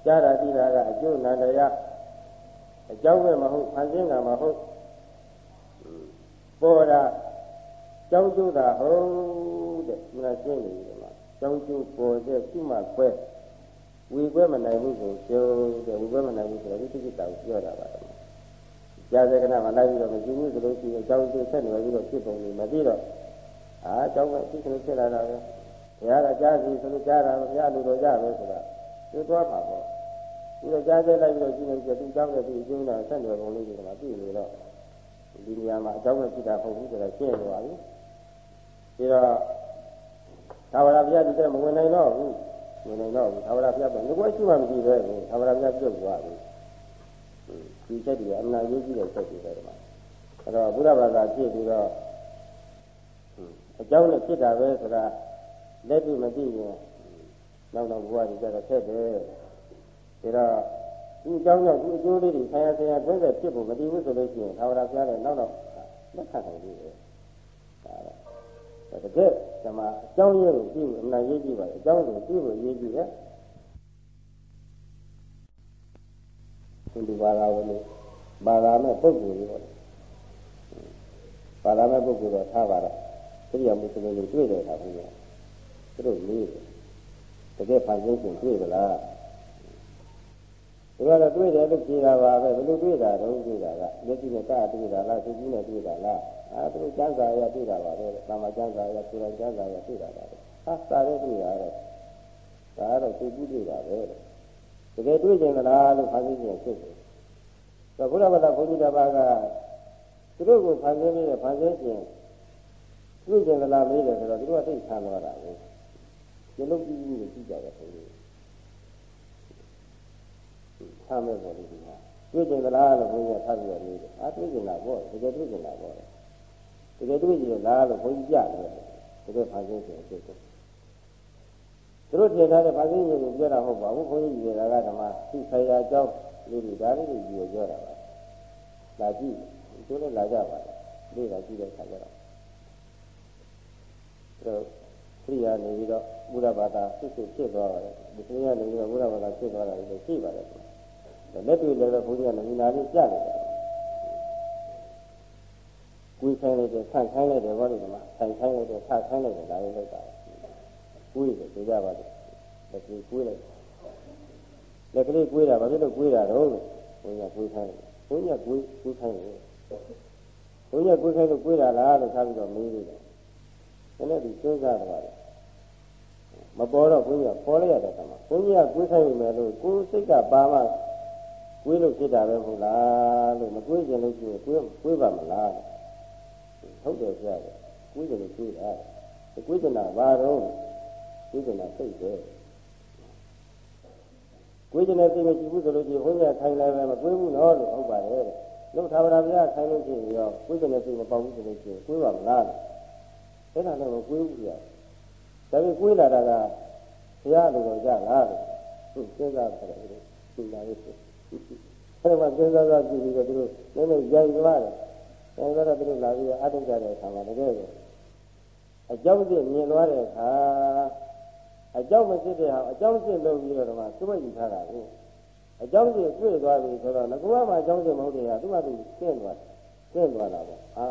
ကြားတာတိတာကအကျိုးနန္တရားအကြောင်းပဲမဟုတ်ဖန်ဆင်းတာမဟုတ်ပေါ်တာကြောင်းကျိုးတာဟုတ်တဲ့ဒီမှာရှင်းနေပြီမှာကြောင်းကျိုးပေါ်တဲ့ရှိမှခွဲဝီခွဲမနိုင်ဘူးဆိုကျိုးတဲ့ဝီခွဲမနိုင်ဘူးဆိုတော့ဒီတိတိတောင်ပြောတာပါတော့ကြားစေကနာမလိုက်ပြီးတော့မရှိဘူးဆိုလို့ရှိရင်အကြောင်းကျိုးဆက်နေပြီးတော့ဖြစ်ပုံကြီးမသိတော့အာအကြောင်းပဲဖြစ်နေဖြစ်လာတာပဲဘုရားကကြားစီဆိုလို့ကြားတာဘုရားလူတော်ကြပဲဆိုတာသိသွားပါပေါ့ ဒီတော့ကြားစေလိုက်ပြီးတော့ရှိနေကြသူကြောင်းတဲ့သူအကျိုးနဲ့ဆက်နေပုံလေးတွေကမှသိနေတော့ဒီနေရာမှာအကြောင်းပဲဖြစ်တာပုံဘူးဆိုတာရှင်းနေပါပြီပြီးတော့သာဝရဘုရားဒီတဲ့မဝင်နိုင်တော့ဘူးဝင်နိုင်တော့ဘူးသာဝရဘုရားကငါကရှိမှမရှိပဲသာဝရဘုရားပြုတ်သွားပြီဒီချက်တွေအမှန်အရေးကြီးတဲ့ချက်တွေပဲဒီမှာအဲ့တော့ဘုရားဘာသာဖြစ်ပြီးတော့အကြောင်းနဲ့ဖြစ်တာပဲဆိုတာလက်တွေ့မသိရင်နောက်တော့ဘုရားကြီးကြတော့ဆက်တယ်ဒါ တော့ဒီအကြောင်းကြောင့်ဒီအကျိုးလေးတွေဆရာဆရာတွဲတဲ့ဖြစ်ဖို့မတည်ဘူးဆိုလို့ရှိရင်သာဝရဘုရားလည်းနောက်တော့လက်ခံနိုင်ပြီပဲဒါတော့တကယ်ဓမ္မအကြောင်းရင်းကိုကြည့်ဖို့အမှန်ရေးကြည့်ပါအကြောင်းကိုကြည့်ဖို့ရေးကြည့်ရဲ့ဒီဘာသာဝင်ဘာသာမဲ့ပုဂ္ဂိုလ်တွေပေါ့ဘာသာမဲ့ပုဂ္ဂိုလ်တော့ထားပါတော့သိရမှုစနေတွေတွေ့တယ်ခါဘုရားသူတို့လေးတကယ်ဖန်ဆင်းရှင်တွေ့ကြလား ဒီကတော့တွေ့တယ်လို့ဖြေတာပါပဲဘယ်လိုတွေ့တာတော့တွေ့တာကမျက်စိနဲ့ကတွေ့တာလားသိကြီးနဲ့တွေ့တာလားအာသူတို့ကျမ်းစာရတွေ့တာပါပဲသာမကျမ်းစာရကိုယ်တိုင်ကျမ်းစာရတွေ့တာပါပဲဟာစာရဲတွေ့တာတော့ဒါကတော့သိကြီးတွေ့တာပဲတကယ်တွေ့ကြင်လားလို့ဖန်ဆင်းရှင်ဖြစ်တယ်ဆိုဘုရားဘာသာဘုန်းကြီးတစ်ပါးကသူတို့ကိုဖန်ဆင်းပြီးဖန်ဆင်းရှင်တွေ့ကြင်လားမေးတယ်ဆိုတော့သူတို့ကသိဆန်းသွားတာပဲဒီလိုကြည့်ကြည့်ကြည့်ကြတယ်ဘုန်းကြီး ဆမ်းမဲ့ပေါ်လို့ဒီမှာတွေ့ကြင်လားလို့ဘုန်းကြီးကထားပြီးတော့မေးတယ်အာတွေ့ကြင်လားပေါ့တကယ်တွေ့ကြင်လားပေါ့တကယ်တွေ့ကြင်လားလို့ဘုန်းကြီးကြတယ်တကယ်ဖန်ဆင်းရှင်ဖြစ်တယ်သူတို့တင်ထားတဲ့ဖန်ဆင်းရှင်ကိုပြောတာဟုတ်ပါဘူးဘုန်းကြီးကြီးကဓမ္မသိဆရာအကြောင်းလူတွေဒါလေးတွေယူပြောတာပါလာကြည့်သူလည်းလာကြပါလေလေ့လာကြည့်တဲ့အခါကျတော့အဲခရိယာနေပြီးတော့ဘုရားဘာသာစစ်စစ်ဖြစ်သွားပါတယ်ဒီခရိယာနေပြီးတော့ဘုရားဘာသာဖြစ်သွားတာလည်းရှိပါတယ် လက်တွေ့လည်းဘုရားနမူနာလေးကြားနေတယ်ကိုယ်ဆိုင်လိုက်တယ်ဆန့်ခိုင်းလိုက်တယ်ဘာလို့ဒီမှာဆိုင်ခိုင်းလိုက်တယ်ဆန့်ခိုင်းလိုက်တယ်ဒါလေးလောက်တာကိုယ်ရည်ကြပါလို့လက်ကိုကိုယ်လိုက်လက်ကလေးကွေးတာဘာဖြစ်လို့ကွေးတာတော့ဘုန်းကြီးကွေးခိုင်းဘုန်းကြီးကွေးကွေးခိုင်းတယ်ဘုန်းကြီးကွေးခိုင်းလို့ကွေးတာလားလို့ထားပြီးတော့မေးသေးတယ်ဒါနဲ့ဒီစဉ်းစားတော့တယ်မပေါ်တော့ဘုန်းကြီးကပေါ်လိုက်ရတဲ့အခါမှာဘုန်းကြီးကကွေးခိုင်းနေမယ်လို့ကိုယ်စိတ်ကပါမှ ကွေးလို့ဖြစ်တာပဲဟုတ်လားလို့မကွေးကြလို့ရှိရင်ကွေးကွေးပါမလားဟုတ်တယ်ဆရာကွေးတယ်လို့ကွေးတာကွေးကြတာဘာတော့ကွေးကြတာစိတ်ပဲကိုယ်ကျင်တဲ့သိမရှိဘူးဆိုလို့ရှိရင်ဘုန်းကြီးခိုင်လည်းပဲမကိုယ်ဘူးနော်လို့ဟုတ်ပါတယ်တဲ့လို့သာဝရဘုရားခိုင်လို့ရှိရင်ရောကိုယ်ကျင်တဲ့သိမပေါက်ဘူးဆိုလို့ရှိရင်ကိုယ်ပါမလားတဲ့အဲ့ဒါလည်းမကိုယ်ဘူးပြဒါပေမဲ့ကိုယ်လာတာကဘုရားလိုတော့ကြလားလို့သူစဉ်းစားတယ်လို့သူလာရေးဆို အဲ့ဒါမှစဉ်းစားစားကြည့်ပြီးတော့သူတို့နည်းနည်းရိုက်သွားတယ်ရိုက်သွားတော့သူတို့လာပြီးအထုတ်ကြတဲ့အခါမှာတကယ်ကိုအကြောင်းကျမြင်သွားတဲ့အခါအကြောင်းမဖြစ်တဲ့ဟာအကြောင်းဖြစ်လို့ပြီးတော့မှသူ့မယူထားတာကိုအကြောင်းဖြစ်တွေ့သွားပြီဆိုတော့ငကူကမှအကြောင်းဖြစ်မဟုတ်တဲ့ဟာသူ့မသူကျင့်သွားကျင့်သွားတာပေါ့အာ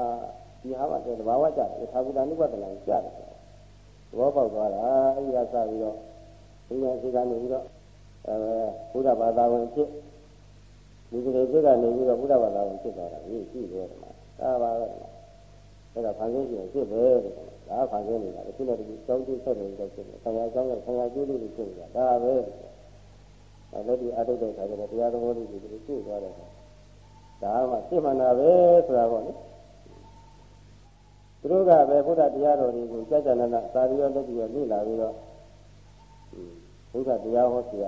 ဒီဟာမှတဲ့တဘာဝကြတယ်သာဝတ္တနုပဒနာကြတယ်သဘောပေါက်သွားတာအဲဒီကစပြီးတော့ဒီမှာဒီကနေပြီးတော့အဲဘုရားဘာသာဝင်ဖြစ် ဒီကလေးဖြစ်ကနေပြီးတော့ဘုရားဘာသာဝင်ဖြစ်သွားတာကြီးရှိတယ်ဒီမှာဒါပါပဲအဲ့ဒါဖန်ဆင်းရှင်ဖြစ်ပဲတဲ့ဒါဖန်ဆင်းနေတာအခုနဲ့တည်းကြောင်းကျိုးဆက်နေတော့ဖြစ်နေဆံရအကြောင်းနဲ့ဆံရကျိုးလေးတွေဖြစ်နေတာဒါပဲအဲလက်ဒီအထုတ်တဲ့ခါကျတော့တရားသဘောလေးတွေသူတွေ့သွားတယ်ဒါမှစိတ်မှန်တာပဲဆိုတာပေါ့လေသူတို့ကပဲဘုရားတရားတော်တွေကိုကြာကြာနာနာသာရီရောလက်ဒီရောလေ့လာပြီးတော့ဘုရားတရားဟောစီရ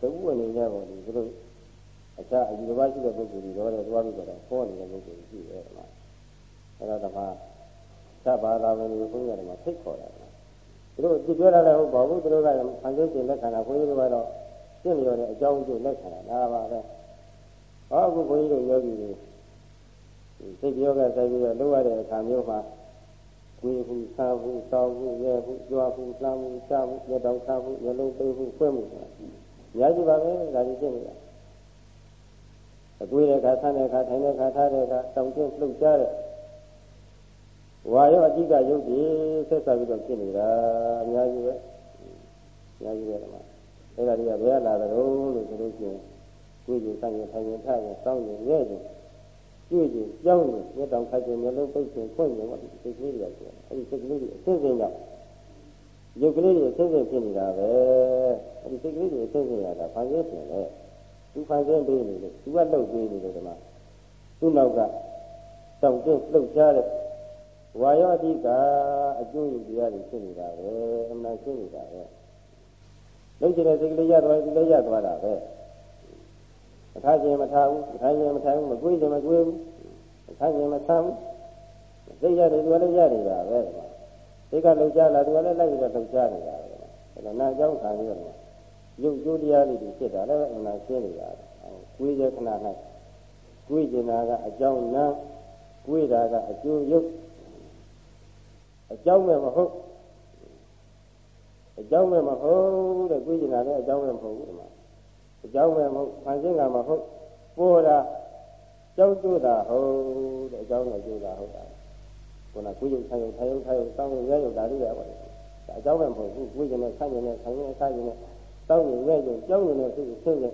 သုဝင်နေကြပါလေသူတို့ အခြားအယူတစ်ပါးရှိတဲ့ပုဂ္ဂိုလ်တွေတော့လည်းသွားပြီးတော့ဟောနေတဲ့ပုဂ္ဂိုလ်ရှိတယ်ကွာအဲ့ဒါတမသဗ္ဗသာဝင်ကိုဘုရားကဖိတ်ခေါ်တာသူတို့ကြည့်ပြောရလည်းဟုတ်ပါဘူးသူတို့ကဖန်ဆင်းခြင်းလက်ခံတာဘုန်းကြီးတို့ကတော့ရှင်းလျော်တဲ့အကြောင်းကျိုးလက်ခံတာဒါပါပဲဟောအခုဘုန်းကြီးတို့ယောဂီတွေစိတ်ပြောကဆိုင်ပြီးတော့လုပ်ရတဲ့အခါမျိုးမှာကိုယ်ဘူးစားဘူးတောင်းဘူးရဲဘူးကြွားဘူးလှမ်းဘူးရှားဘူးလက်တောင်ထားဘူးမျက်လုံးပေးဘူးဖွင့်မှုဆိုတာညာကြည့်ပါပဲဒါကြီးရှင်းနေတာ အကွေးတဲ့အခါဆန်းတဲ့အခါထိုင်တဲ့အခါထားတဲ့အခါတောင်ကျင်းလှုပ်ရှားတဲ့ဝါရောအကြည့်ကရုပ်တည်ဆက်ဆက်ပြီးတော့ဖြစ်နေတာအများကြီးပဲအများကြီးပဲဒီမှာအဲ့ဒါတွေကဘယ်လာတယ်လို့ဆိုလို့ရှိရင်ကိုယ်ကြီးဆိုင်ရင်ထိုင်ရင်ထားရင်စောင်းရင်ရဲရင်ကျွေးခြင်းကြောင်းခြင်းမျက်တောင်ခိုက်ခြင်းမျက်လုံးပိတ်ခြင်းဖွင့်ခြင်းဟောဒီစိတ်ကလေးတွေကဆိုအဲ့ဒီစိတ်ကလေးတွေအစစ်စစ်ကြောင့်ရုပ်ကလေးတွေအစစ်စစ်ဖြစ်နေတာပဲအဲ့ဒီစိတ်ကလေးတွေအစစ်စစ်ရတာဘာလို့ရှင်လဲ သူဖန်ဆင်းပေးနေလို့သူကလှုပ်ပေးနေလို့ဒီမှာသူ့နောက်ကတောင်ကျလှုပ်ရှားတဲ့ဝါယောအတိကအကျိုးယူတရားတွေဖြစ်နေတာပဲအမှန်ရှင်းနေတာပဲလှုပ်ကြတဲ့စိတ်ကလေးရသွားဒီလေးရသွားတာပဲမထားခြင်းမထားဘူးမထားခြင်းမထားဘူးမကွေးခြင်းမကွေးဘူးမထားခြင်းမထားဘူးစိတ်ရတယ်သူကလည်းရနေတာပဲစိတ်ကလှုပ်ရှားလာသူကလည်းလိုက်ပြီးတော့လှုပ်ရှားနေတာပဲအဲဒါနာကြောင်းခံပြီးတော့ ရုပ်ကျိုးတရားလေးတွေဖြစ်တာလည်းအမှန်ရှင်းနေတာကွေးရခဏ၌ကွေးကျင်တာကအကြောင်းနာကွေးတာကအကျိုးရုပ်အကြောင်းပဲမဟုတ်အကြောင်းပဲမဟုတ်တဲ့ကွေးကျင်တာလည်းအကြောင်းပဲမဟုတ်ဘူးဒီမှာအကြောင်းပဲမဟုတ်ဖန်ဆင်းကမဟုတ်ပေါ်တာကြောက်ကြတာဟုတ်တဲ့အကြောင်းနဲ့ကြိုးတာဟုတ်တာခုနကုယုတ်ဆိုင်ရုံထိုင်ရုံထိုင်ရုံစောင်းရုံရဲရုံဒါလေးရပါတယ်အကြောင်းပဲမဟုတ်ဘူးကိုယ်ကျင်နဲ့ဆန့်ကျင်နဲ့ဆိုင်ရင်ဆိုင်ရင် စောင်းရုံရဲရုံကြောက်ရုံနဲ့သိသိသိ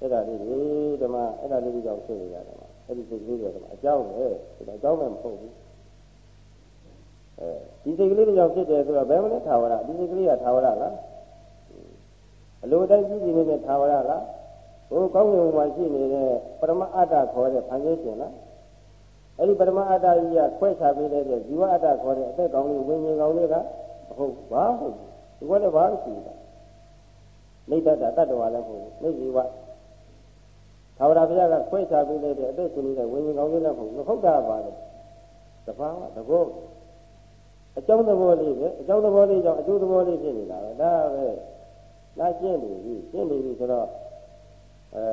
အဲ့ဒါလေးတွေဓမ္မအဲ့ဒါလေးတွေကြောင့်ဖြစ်နေတာဓမ္မအဲ့ဒီစိတ်ကလေးတွေဓမ္မအကြောင်းပဲဒါအကြောင်းပဲမဟုတ်ဘူးအဲဒီစိတ်ကလေးတွေကြောင့်ဖြစ်တယ်ဆိုတော့ဘယ်မလဲထာဝရဒီစိတ်ကလေးကထာဝရလားအလိုတိုင်းကြည့်ကြည့်နေတဲ့ထာဝရလားဟိုကောင်းကင်ဘုံမှာရှိနေတဲ့ပရမအတ္တခေါ်တဲ့ဖန်ဆင်းရှင်လားအဲ့ဒီပရမအတ္တကြီးကခွဲခြားပေးတဲ့ဇီဝအတ္တခေါ်တဲ့အသက်ကောင်းလေးဝိညာဉ်ကောင်းလေးကဟုတ်ဘာဟုတ်ဒီကလည်းဘာရှိတာ နေတ္တတတ္တဝါလည်းမဟုတ်ဘူးနေဇီဝသာဝရဘုရားကခွဲခြားပေးလိုက်တဲ့အသက်ရှင်နေတဲ့ဝိညာဉ်ကောင်းလေးလည်းမဟုတ်ဘူးဟုတ်တာပါလေတဘာဝတဘောအကြောင်းသဘောလေးပဲအကြောင်းသဘောလေးကြောင့်အကျိုးသဘောလေးဖြစ်နေတာပဲဒါပဲလာကျင့်နေပြီကျင့်နေပြီဆိုတော့အဲ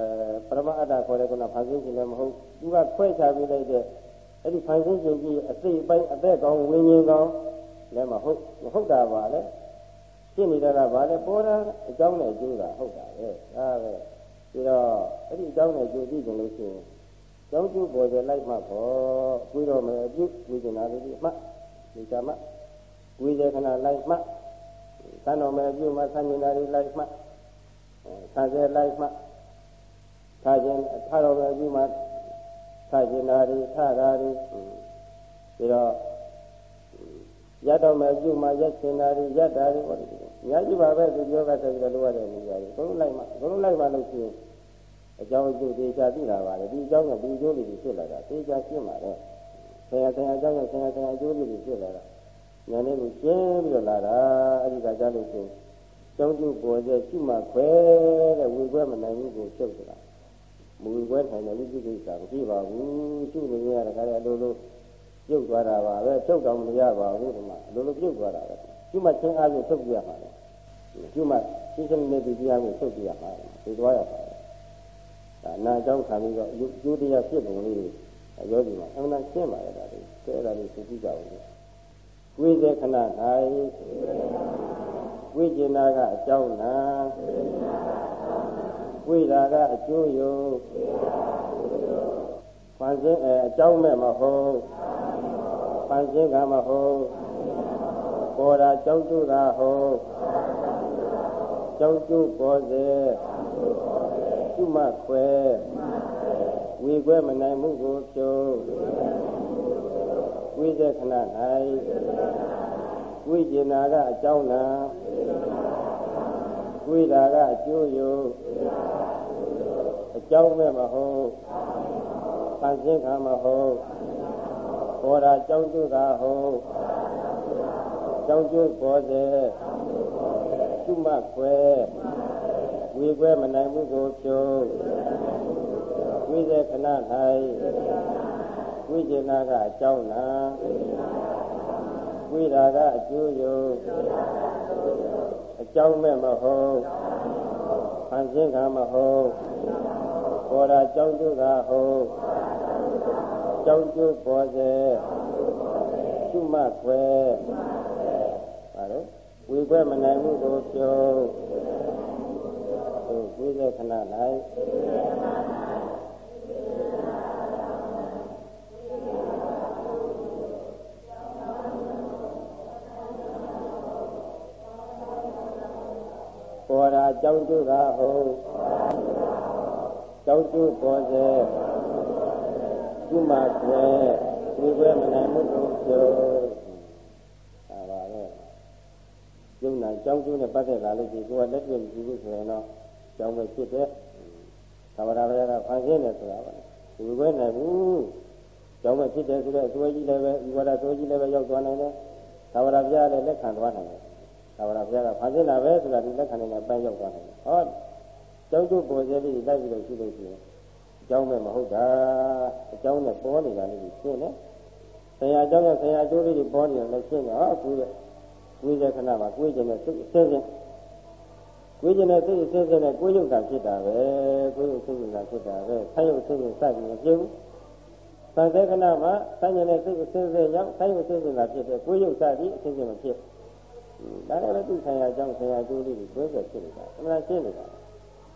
ပရမအတ္တခေါ်တဲ့ကုဏဖန်ဆင်းခြင်းလည်းမဟုတ်သူကခွဲခြားပေးလိုက်တဲ့အဲ့ဒီဖန်ဆင်းခြင်းကြီးအစိတ်အပိုင်းအသက်ကောင်းဝိညာဉ်ကောင်းလည်းမဟုတ်မဟုတ်တာပါလေ ရှင်းနေတာကဘာလဲပေါ်တာအကြောင်းနဲ့ကျိုးတာဟုတ်တာပဲဒါပဲပြီးတော့အဲ့ဒီအကြောင်းနဲ့ကျိုးကြည့်ကြလို့ရှိရင်ကျောင်းကျိုးပေါ်ကြလိုက်မှပေါ့ပြီးတော့မယ်အပြုတ်ဝိညာဏလေးဒီမှဒီကမှဝိဇေခဏလိုက်မှသံတော်မယ်အပြုတ်မှဆံဉာဏလေးလိုက်မှဆံစေလိုက်မှထားခြင်းထားတော်မယ်အပြုတ်မှထားခြင်းနာရီထားတာရီပြီးတော့ ရတော်မယ်ပြုမှရက်ရှင်တာရီရက်တာရီဟောဒီအများကြီးပါပဲသူပြောကဆက်ပြီးတော့လိုရတဲ့နေရာကြီးဘုံလိုက်မှဘုံလိုက်မှလို့ရှိရင်အကြောင်းအကျိုးသေးချာသိလာပါလေဒီအကြောင်းကဒီအကျိုးလေးတွေဖြစ်လာတာသေချာရှင်းပါလေဆရာဆရာအကြောင်းကဆရာဆရာအကျိုးလေးတွေဖြစ်လာတာဉာဏ်လေးကိုရှင်းပြီးတော့လာတာအဲ့ဒီကကြားလို့ရှိရင်ကျောင်းကျုပ်ပေါ်ကျရှိမှခွဲတဲ့ဝေခွဲမနိုင်ဘူးကိုချုပ်တာမူခွဲထိုင်တဲ့ဝိသုဒ္ဓိစာမရှိပါဘူးရှုနေရတဲ့ခါကျအလိုလို ပြုတ်သွားတာပါပဲချုပ်တော်မရပါဘူးဒီမှာအလိုလိုပြုတ်သွားတာပဲရှုမှချင်းအားဖြင့်ထုတ်ပြရမှာလေရှုမှရှင်းရှင်းလေးဒီတရားကိုထုတ်ပြရမှာဒီသွားရပါတယ်ဒါနာအကြောင်းခံပြီးတော့ကျိုးတရားဖြစ်ပုံလေးတွေရောဒီမှာအမှန်ရှင်းပါရဲ့ဒါလေးကဲအဲ့ဒါလေးသိကြပါဦးဝိသေခဏ၌ဝိကျင်နာကအကြောင်းနာဝိရာကအကျိုးယု ဖန်ဆင်းအကြောင်းမဲ့မဟုတ်ဖန်ဆင်းကမဟုတ်ပေါ်တာကြောက်ကျကဟုတ်ကြောက်ကျပေါ်စေကျွမခွဲဝေခွဲမနိုင်မှုကိုဖြုံးဝကွေးတဲ့ခဏ၌ကွေးကျင်နာကအကြောင်းနာကွေးတာကအကျိုးယုအကြောင်းမဲ့မဟုတ် ပန်းစင်းခံမဟုတ်ပေါ်တာကြောင်းကျိုးတာဟုတ်ကြောင်းကျိုးပေါ်စေကျွမခွဲဝေခွဲမနိုင်မှုကိုဖြုံးဝိဇေခဏ၌ဝိဇေနာကအကြောင်းနာဝိရာကအကျိုးယုအကြောင်းမဲ့မဟုတ်ဖန်ဆင်းကမဟုတ်ပေါ်တာကြောင်းကျိုးကဟုတ် ကြောင်းကျိုးပေါ်စေကျွမခွဲပါတော့ဝေခွဲမနိုင်မှုကိုဖြုံးဝိဇေခဏ၌ပေါ်တာကြောင်းကျိုးကဟုတ်ကြောင်းကျိုးပေါ်စေ ကုမခွဲဒီခွဲမနိုင်မှုကိုပြောဒါပါပဲကျုံနာကြောင်းကျိုးနဲ့ပတ်သက်လာလို့ဒီကိုကလက်တွေ့ကြည့်လို့ဆိုရင်တော့ကြောင်းပဲဖြစ်တဲ့သာဝရဘုရားကဖန်ဆင်းတယ်ဆိုတာပါဒီခွဲနိုင်ဘူးကြောင်းပဲဖြစ်တယ်ဆိုတော့အစွဲကြီးလည်းပဲဤဝါဒဆိုကြီးလည်းပဲရောက်သွားနိုင်တယ်သာဝရဘုရားလည်းလက်ခံသွားနိုင်တယ်သာဝရဘုရားကဖန်ဆင်းတာပဲဆိုတာဒီလက်ခံနေတဲ့ပိုင်းရောက်သွားတယ်ဟောကျောင်းကျုပ်ပေါ်စေလေးလိုက်ပြီးတော့ရှိလို့ရှိရင်အ ကြောင်းပဲမဟုတ်တာအကြောင်းနဲ့ပေါ်နေတာလေးရှင်းတယ်ဆရာကျောင်းနဲ့ဆရာကျိုးလေးတွေပေါ်နေတယ်လည်းရှင်းတယ်ဟောကူရဲ့ကွေးတဲ့ခဏမှာကွေးခြင်းနဲ့စိတ်အစင်းစင်းကွေးခြင်းနဲ့စိတ်အစင်းစင်းနဲ့ကွေးရုပ်တာဖြစ်တာပဲကွေးရုပ်စိတ်ရုပ်တာဖြစ်တာပဲဆိုင်းရုပ်စိတ်ရုပ်စပြီးမပြုတ်သံသေခဏမှာဆိုင်းခြင်းနဲ့စိတ်အစင်းစင်းရောက်ဆိုင်းရုပ်စိတ်ရုပ်တာဖြစ်တယ်ကွေးရုပ်စပြီးအစင်းစင်းမဖြစ်ဒါလည်းပဲသူဆရာကြောင့်ဆရာကျိုးလေးတွေတွဲဆက်ဖြစ်နေတာအမှန်ရှင်းနေတာ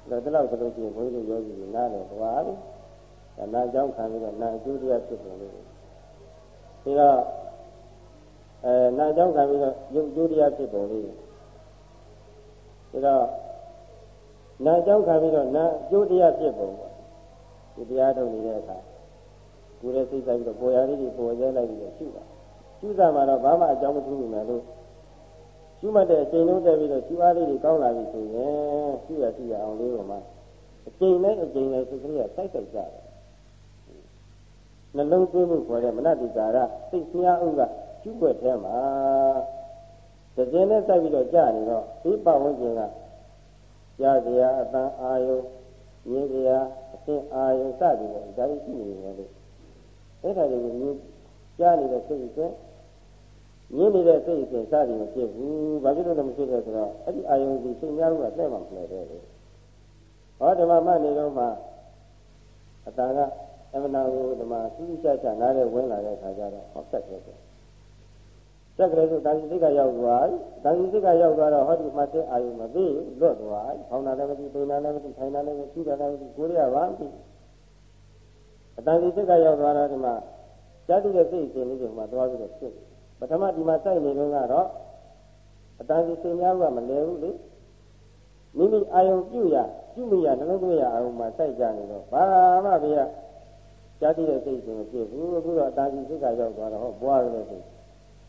ဒါတလောက်ဆိုလို့ရှိရင်ဘုန်းကြီးတို့ယောဂီတွေနားလည်သွားပြီဒါနာကြောင့်ခံပြီးတော့နာအကျိုးတရားဖြစ်ပုံလေးဒီတော့အဲနာကြောင့်ခံပြီးတော့ရုပ်ကျိုးတရားဖြစ်ပုံလေးဒီတော့နာကြောင့်ခံပြီးတော့နာအကျိုးတရားဖြစ်ပုံပေါ့ဒီတရားထုတ်နေတဲ့အခါကိုယ်ရဲ့စိတ်ဆိုင်ပြီးတော့ပေါ်ရလေးတွေပေါ်ရဲလိုက်ပြီးတော့ရှုတာရှုတာမှာတော့ဘာမှအကြောင်းမထူးဘူးမယ်လို့ ရှုမှတ်တဲ့အချိန်လုံးတက်ပြီးတော့ရှုအားလေးတွေကောင်းလာပြီဆိုရင်ရှုရရှုရအောင်လေးပေါ်မှာအချိန်တိုင်းအချိန်တိုင်းစိတ်ကလေးကစိုက်စိုက်ကြတယ်နှလုံးသွင်းမှုခေါ်တဲ့မနတိကာရစိတ်ဆရာဥကရှုွက်ထဲမှာသဇင်နဲ့စိုက်ပြီးတော့ကြာနေတော့ဒီပတ်ဝန်းကျင်ကကြားစရာအတန်အာယုမြင်စရာအသင်အာယုစသည်ပေါ့ဒါတွေရှိနေတယ်လို့အဲ့ဒါတွေကိုမြင်ကြားနေတဲ့စိတ်က မြင်နေတဲ့စိတ်အစဉ်စသည်မဖြစ်ဘူးဘာဖြစ်လို့လဲမဖြစ်လဲဆိုတော့အဲ့ဒီအာယုံဒီစိတ်များကတဲ့မှမလဲတဲ့လေဟောဓမ္မမနေတော့မှအတန်ကအမနာကိုဓမ္မစူးစူးချာချာနားတဲ့ဝင်လာတဲ့ခါကျတော့ဟောဆက်ခဲ့တယ်ဆက်ကလေးဆိုတာဒီစိတ်ကရောက်သွားပြီ။ဒါဒီစိတ်ကရောက်သွားတော့ဟောဒီမှတဲ့အာယုံမသိလွတ်သွားပြီ။ဖောင်းတာလည်းမသိ၊ပိန်တာလည်းမသိ၊ထိုင်တာလည်းမသိ၊ထူတာလည်းမသိ၊ကိုယ်ရပါမသိ။အတန်ဒီစိတ်ကရောက်သွားတော့ဒီမှာဇာတိရဲ့စိတ်အစဉ်လေးတွေမှာသွားပြီးတော့ဖြစ်တယ် ပထမဒီမှာစိုက်နေတော့ကတော့အတန်စီစိတ်များကမလဲဘူးလေမိမိအာယုံပြုရပြုမိရနှလုံးသွင်းရအောင်မှာစိုက်ကြနေတော့ဘာမှဗျာကြာတိတဲ့စိတ်ရှင်မဖြစ်ဘူးအခုတော့အတန်စီစိတ်ကရောက်သွားတော့ဟောဘွားရလို့ဆို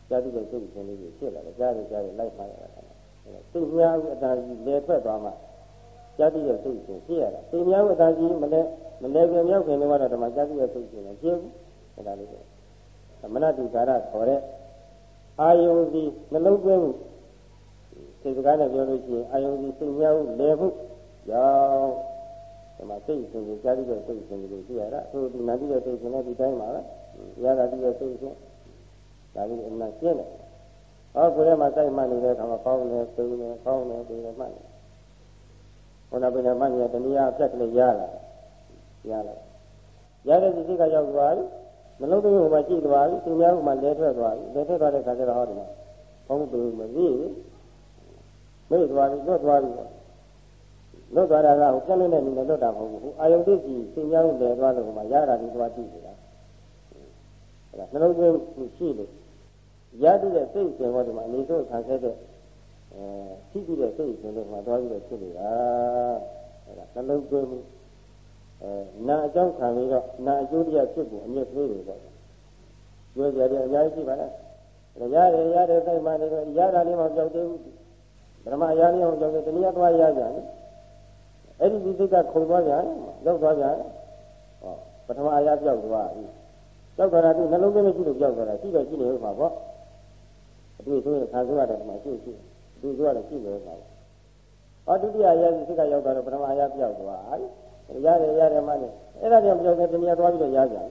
ကြာတိတဲ့စိတ်ရှင်လေးကြီးဖြစ်လာတယ်ကြားရကြားရလိုက်မှရတာစိတ်များအတန်စီလဲထွက်သွားမှကြာတိတဲ့စိတ်ရှင်ဖြစ်ရတာစိတ်များအတန်စီမလဲမလဲခင်မြောက်ခင်တော့ဓမ္မကြာတိတဲ့စိတ်ရှင်မဖြစ်ဘူးအဲ့ဒါလေးပဲသမဏတိကာရခေါ်တဲ့ အာယုံစီနှလုံးသွင်းမှုစိတ်စကားနဲ့ပြောလို့ရှိရင်အာယုံစီစိတ်များမှုလဲမှုကြောင့်ဒီမှာစိတ်ရှင်ကိုကြားပြီးတော့စိတ်ရှင်ကိုကြည့်ရတာသူဒီနာပြီးတော့စိတ်ရှင်နဲ့ဒီတိုင်းပါပဲရတာပြီးတော့စိတ်ရှင်ဒါပြီးအမှန်ရှင်းတယ်ဟောကိုယ်ထဲမှာစိုက်မှနေတဲ့အခါမှာပေါင်းနေပိန်နေပေါင်းနေပိန်နေမှတ်နေဟောနာပိန်နေမှတ်နေတဏှာအပြက်ကလေးရလာရလာရတဲ့စိတ်ကရောက်သွားပြီ နှလုံးသွင်းဟိုမှာကြည့်သွားပြီသူများဟိုမှာလဲထွက်သွားပြီလဲထွက်သွားတဲ့ခါကျတော့ဟောဒီမှာဘုံသူမသိမေ့သွားပြီလွတ်သွားပြီလွတ်သွားတာကဟိုပြက်လို့နဲ့နေလွတ်တာမဟုတ်ဘူးဟိုအာယုန်တိကြီးသင်္ချောင်းလဲသွားလို့ဟိုမှာရတာဒီသွားကြည့်နေတာအဲ့ဒါနှလုံးသွင်းမှုရှိလို့ရတဲ့စိတ်ရှင်ဟောဒီမှာအနေဆုံးခံခဲ့တဲ့အဲရှိပြီးတဲ့စိတ်ရှင်တွေမှာသွားပြီးတော့ဖြစ်နေတာအဲ့ဒါနှလုံးသွင်းမှု အဲနာအကြောင်းခံပြီးတော့နာအကျိုးတရားဖြစ်ဖို့အမြဲပြေးနေတော့ပြောကြတယ်အများကြီးရှိပါလားရတယ်ရတယ်စိတ်မှနေတော့ရတာလေးမှကြောက်သေးဘူးဓမ္မရာလေးအောင်ကြောက်သေးတနည်းသွားရကြတယ်အဲ့ဒီဒီစိတ်ကခုံသွားကြရောက်သွားကြဟောပထမအရာပြောက်သွားပြီကြောက်တာကနှလုံးသွင်းမရှိလို့ကြောက်တာရှိတော့ရှိနေဦးမှာပေါ့အတွေ့အကြုံနဲ့ခံစားရတယ်မှာရှိရှိအတွေ့အကြုံကလည်းရှိနေဦးမှာဟောဒုတိယအရာစိတ်ကရောက်သွားတော့ပထမအရာပြောက်သွားပြီ ရတယ်ရတယ်မှလည်းအဲ့ဒါကြောင့်ပြောက်တဲ့တနည်းသွားပြီးတော့ရကြတယ်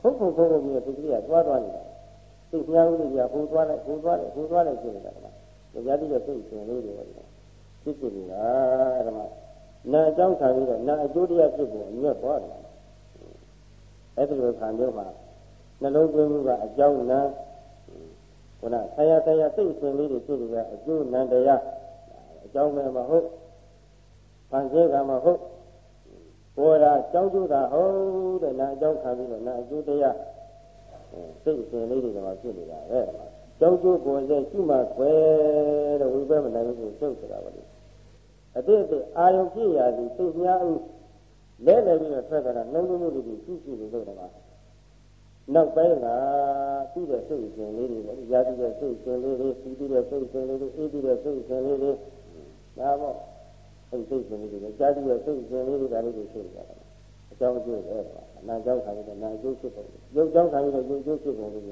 ခုတ်ခုတ်ခုတ်ပြီးတော့ဒီကလေးကသွားသွားနေတာစိတ်များဦးကြီးကဟိုသွားလိုက်ဟိုသွားလိုက်ဟိုသွားလိုက်ဖြစ်နေတာကဒါကြည့်တဲ့စိတ်ရှင်လေးတွေပေါ့ဖြစ်ဖြစ်နေတာအဲ့ဒါမှနာအကြောင်းခံပြီးတော့နာအကျိုးတရားဖြစ်ဖို့အညွတ်သွားတယ်အဲ့ဒီလိုခံမျိုးမှာနှလုံးသွင်းမှုကအကြောင်းနာခုနဆရာဆရာစိတ်ရှင်လေးတွေဖြစ်နေတဲ့အကျိုးနံတရားအကြောင်းပဲမဟုတ်ဖန်ဆင်းကမဟုတ် ပေါ်တာကြောင်းကျိုးတာဟုတ်တဲ့နာအကြောင်းခံပြီးတော့နာအကျိုးတရားစိတ်ရှင်လေးတွေကမှဖြစ်နေတာပဲကြောင်းကျိုးပေါ်စေရှိမှခွဲတဲ့ဝိပဿနာကိုချုပ်ဆိုတာပါလေအတိတ်အအာယုဖြစ်ရာဒီသိများဦးလဲလဲပြီးတော့ထွက်ကြတာနှလုံးသွင်းမှုတွေရှိရှိနေလို့တကားနောက်ပိုင်းကပြီးတဲ့စိတ်ရှင်လေးတွေပေါ့ရာသီတဲ့စိတ်ရှင်လေးတွေပြီးပြီးတဲ့စိတ်ရှင်လေးတွေအေးပြီးတဲ့စိတ်ရှင်လေးတွေဒါပေါ့ အဲ့စိတ်ရှင်လေးတွေကြာပြီးတဲ့စိတ်ရှင်လေးတွေဒါလေးတွေရှိနေတာအကြောင်းအကျိုးပဲအနာကြောင့်ခံပြီးတော့နာအကျိုးဖြစ်ပုံရုပ်ကြောင့်ခံပြီးတော့ရုပ်ကျိုးဖြစ်ပုံလေး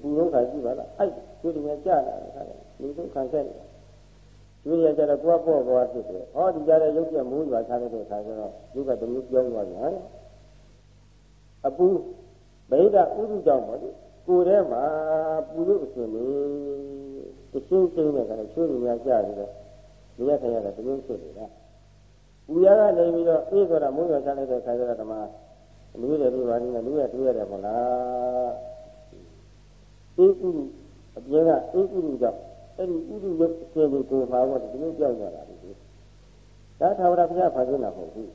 ပူလုံးခါကြည့်ပါလားအဲ့ဒီတွေကြာလာတယ်ခါတယ်လူတို့ခံဆက်နေတာကျွေးရကြတော့ကိုယ်ပေါ့ပေါ်ဖြစ်တယ်။ဟောဒီကြတဲ့ရုပ်ပြမိုးရွာထားတဲ့ခါကျတော့ဒီကတမျိုးပြောင်းသွားပြန်။အပူဗိဒဥဒုကြောင့်ပေါ့လေ။ကိုယ်ထဲမှာပူလို့အရှင်လေတချင်းချင်းနဲ့ကလည်းချိုးရများကြပြီးတော့ ဒီရထိုင်ရတာတမျိုးဖြစ်နေတာ။ပူရကနေပြီးတော့အေးဆိုတာမိုးရွာထားတဲ့ခါကျတော့ဓမ္မလူတွေပြီးပါနေတယ်လူရတွေ့ရတယ်ပေါ့လား။အေးဥဒုအပြင်ကအေးဥဒုကြောင့်အဲ့ဒီဥဒုရုပ်ရှင်ကိုမှာတော့ဒီလိုကြောက်ကြတာလေဒါသာဝရဘုရားဖန်ဆင်းတာမဟုတ်ဘူး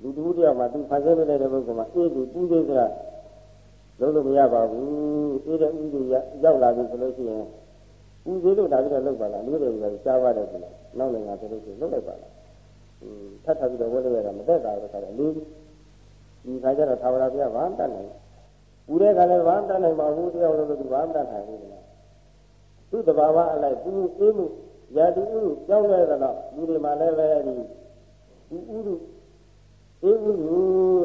လူတူတယောက်မှာသူဖန်ဆင်းနေတဲ့ပုဂ္ဂိုလ်မှာအေးဒီပူသေးကလုံးလို့မရပါဘူးအေးတဲ့ဥဒုရောက်လာပြီဆိုလို့ရှိရင် ပူသေးလို့ဒါပြီးတော့လောက်ပါလားလူတွေကကြားပါတယ်ဆိုတော့နောက်လည်းငါဆိုလို့ရှိရင်လောက်လိုက်ပါလားထပ်ထပ်ပြီးတော့ဝတ်လိုက်ရတာမသက်တာတော့ခါတယ်လူဒီခါကျတော့သာဝရဘုရားဘာမှတတ်နိုင်ဘူးပူတဲ့ခါလည်းဘာမှတတ်နိုင်ပါဘူးတယောက်လုံးကဘာမှတတ်နိုင်ဘူးသူ့တဘာဝအလိုက်သူအေးမှုရာတိဥရုကြောင်းလဲတော့လူတွေမှာလည်းပဲဒီဒီဥရုအေးဥရု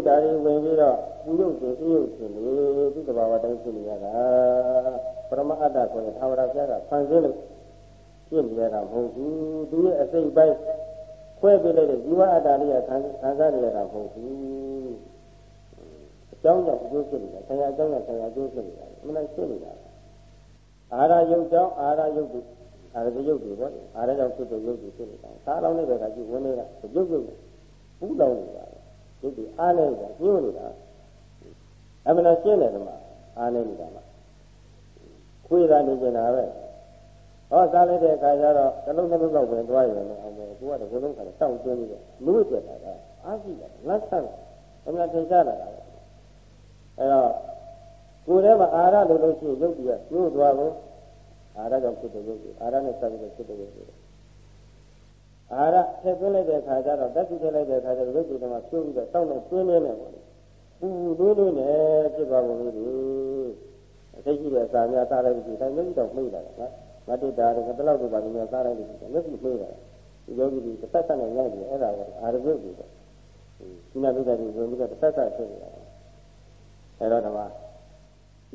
ဒါတွေဝင်ပြီးတော့ပူရုပ်ရှင်အေးရုပ်ရှင်လေသူ့တဘာဝတိုင်းဖြစ်နေရတာ ပရမအတ္တဆိုရင်သာဝရဘုရားကဖန်ဆင်းလို့ဖြစ်နေရတာမဟုတ်ဘူးသူရဲ့အစိတ်ပိုင်းခွဲပြလိုက်တဲ့ဇီဝအတ္တလေးကခံခံစားနေရတာမဟုတ်ဘူးအကြောင်းကြောင့်အကျိုးဖြစ်နေတာဆရာအကြောင်းကြောင့်ဆရာအကျိုးဖြစ်နေတာအမှန်တရှိနေတာအာရယုတ်ကြောင့်အာရယုတ်တွေအာရယုတ်တွေပေါ့အာရကြောင့်ဖြစ်တဲ့ယုတ်တွေဖြစ်နေတာသာလောင်းနေတဲ့ကကြည့်ဝင်နေတာယုတ်ယုတ်ပူလောင်နေတာယုတ်တွေအားနေတာညှို့နေတာအမှန်ရှင်းတယ်ဒီမှာအားနေနေတာမှာ ခွေးတာနေကြတာပဲဟောစားလိုက်တဲ့အခါကျတော့တစ်လုံးတစ်လုံးတော့ဝင်သွားရင်လည်းအောင်မယ်သူကတော့ဘုလုံးခါတောင့်တင်းပြီးတော့လူ့ပြတ်တာကအားရှိတယ်လက်ဆန်းအမှန်ထင်ရှားလာတာပဲအဲတော့ကိုယ်ထဲမှာအာရလို့လို့ရှိရင်ရုပ်ကြီးကကျိုးသွားဖို့အာရကြောင့်ဖြစ်တဲ့ရုပ်ကြီးအာရနဲ့ဆက်ပြီးတော့ဖြစ်တဲ့ရုပ်ကြီးအာရထည့်သွင်းလိုက်တဲ့အခါကျတော့တက်ကြည့်ထည့်လိုက်တဲ့အခါကျတော့ရုပ်ကြီးကမှကျိုးပြီးတော့တောက်လို့တွင်းနေတယ်ပေါ့လေပူတွင်းတွင်းနဲ့ဖြစ်သွားပုံလေး တွေအသိရှိတဲ့အစာများစားလိုက်ပြီးတိုင်းမျက်စိတော့မှိတ်လာတယ်နော်မတ္တတာတော့ဘယ်လောက်တော့ပါလို့များစားလိုက်လို့မျက်စိမှိတ်လာတယ်ဒီယောဂီတွေတစ်သက်သက်နဲ့ရိုက်ပြီးအဲ့ဒါကအာရရုပ်တွေပေါ့ဒီနာပိဋကတွေဝင်ပြီးတော့တစ်သက်သက်ဖြစ်နေတာအဲ့တော့ဒီမှာ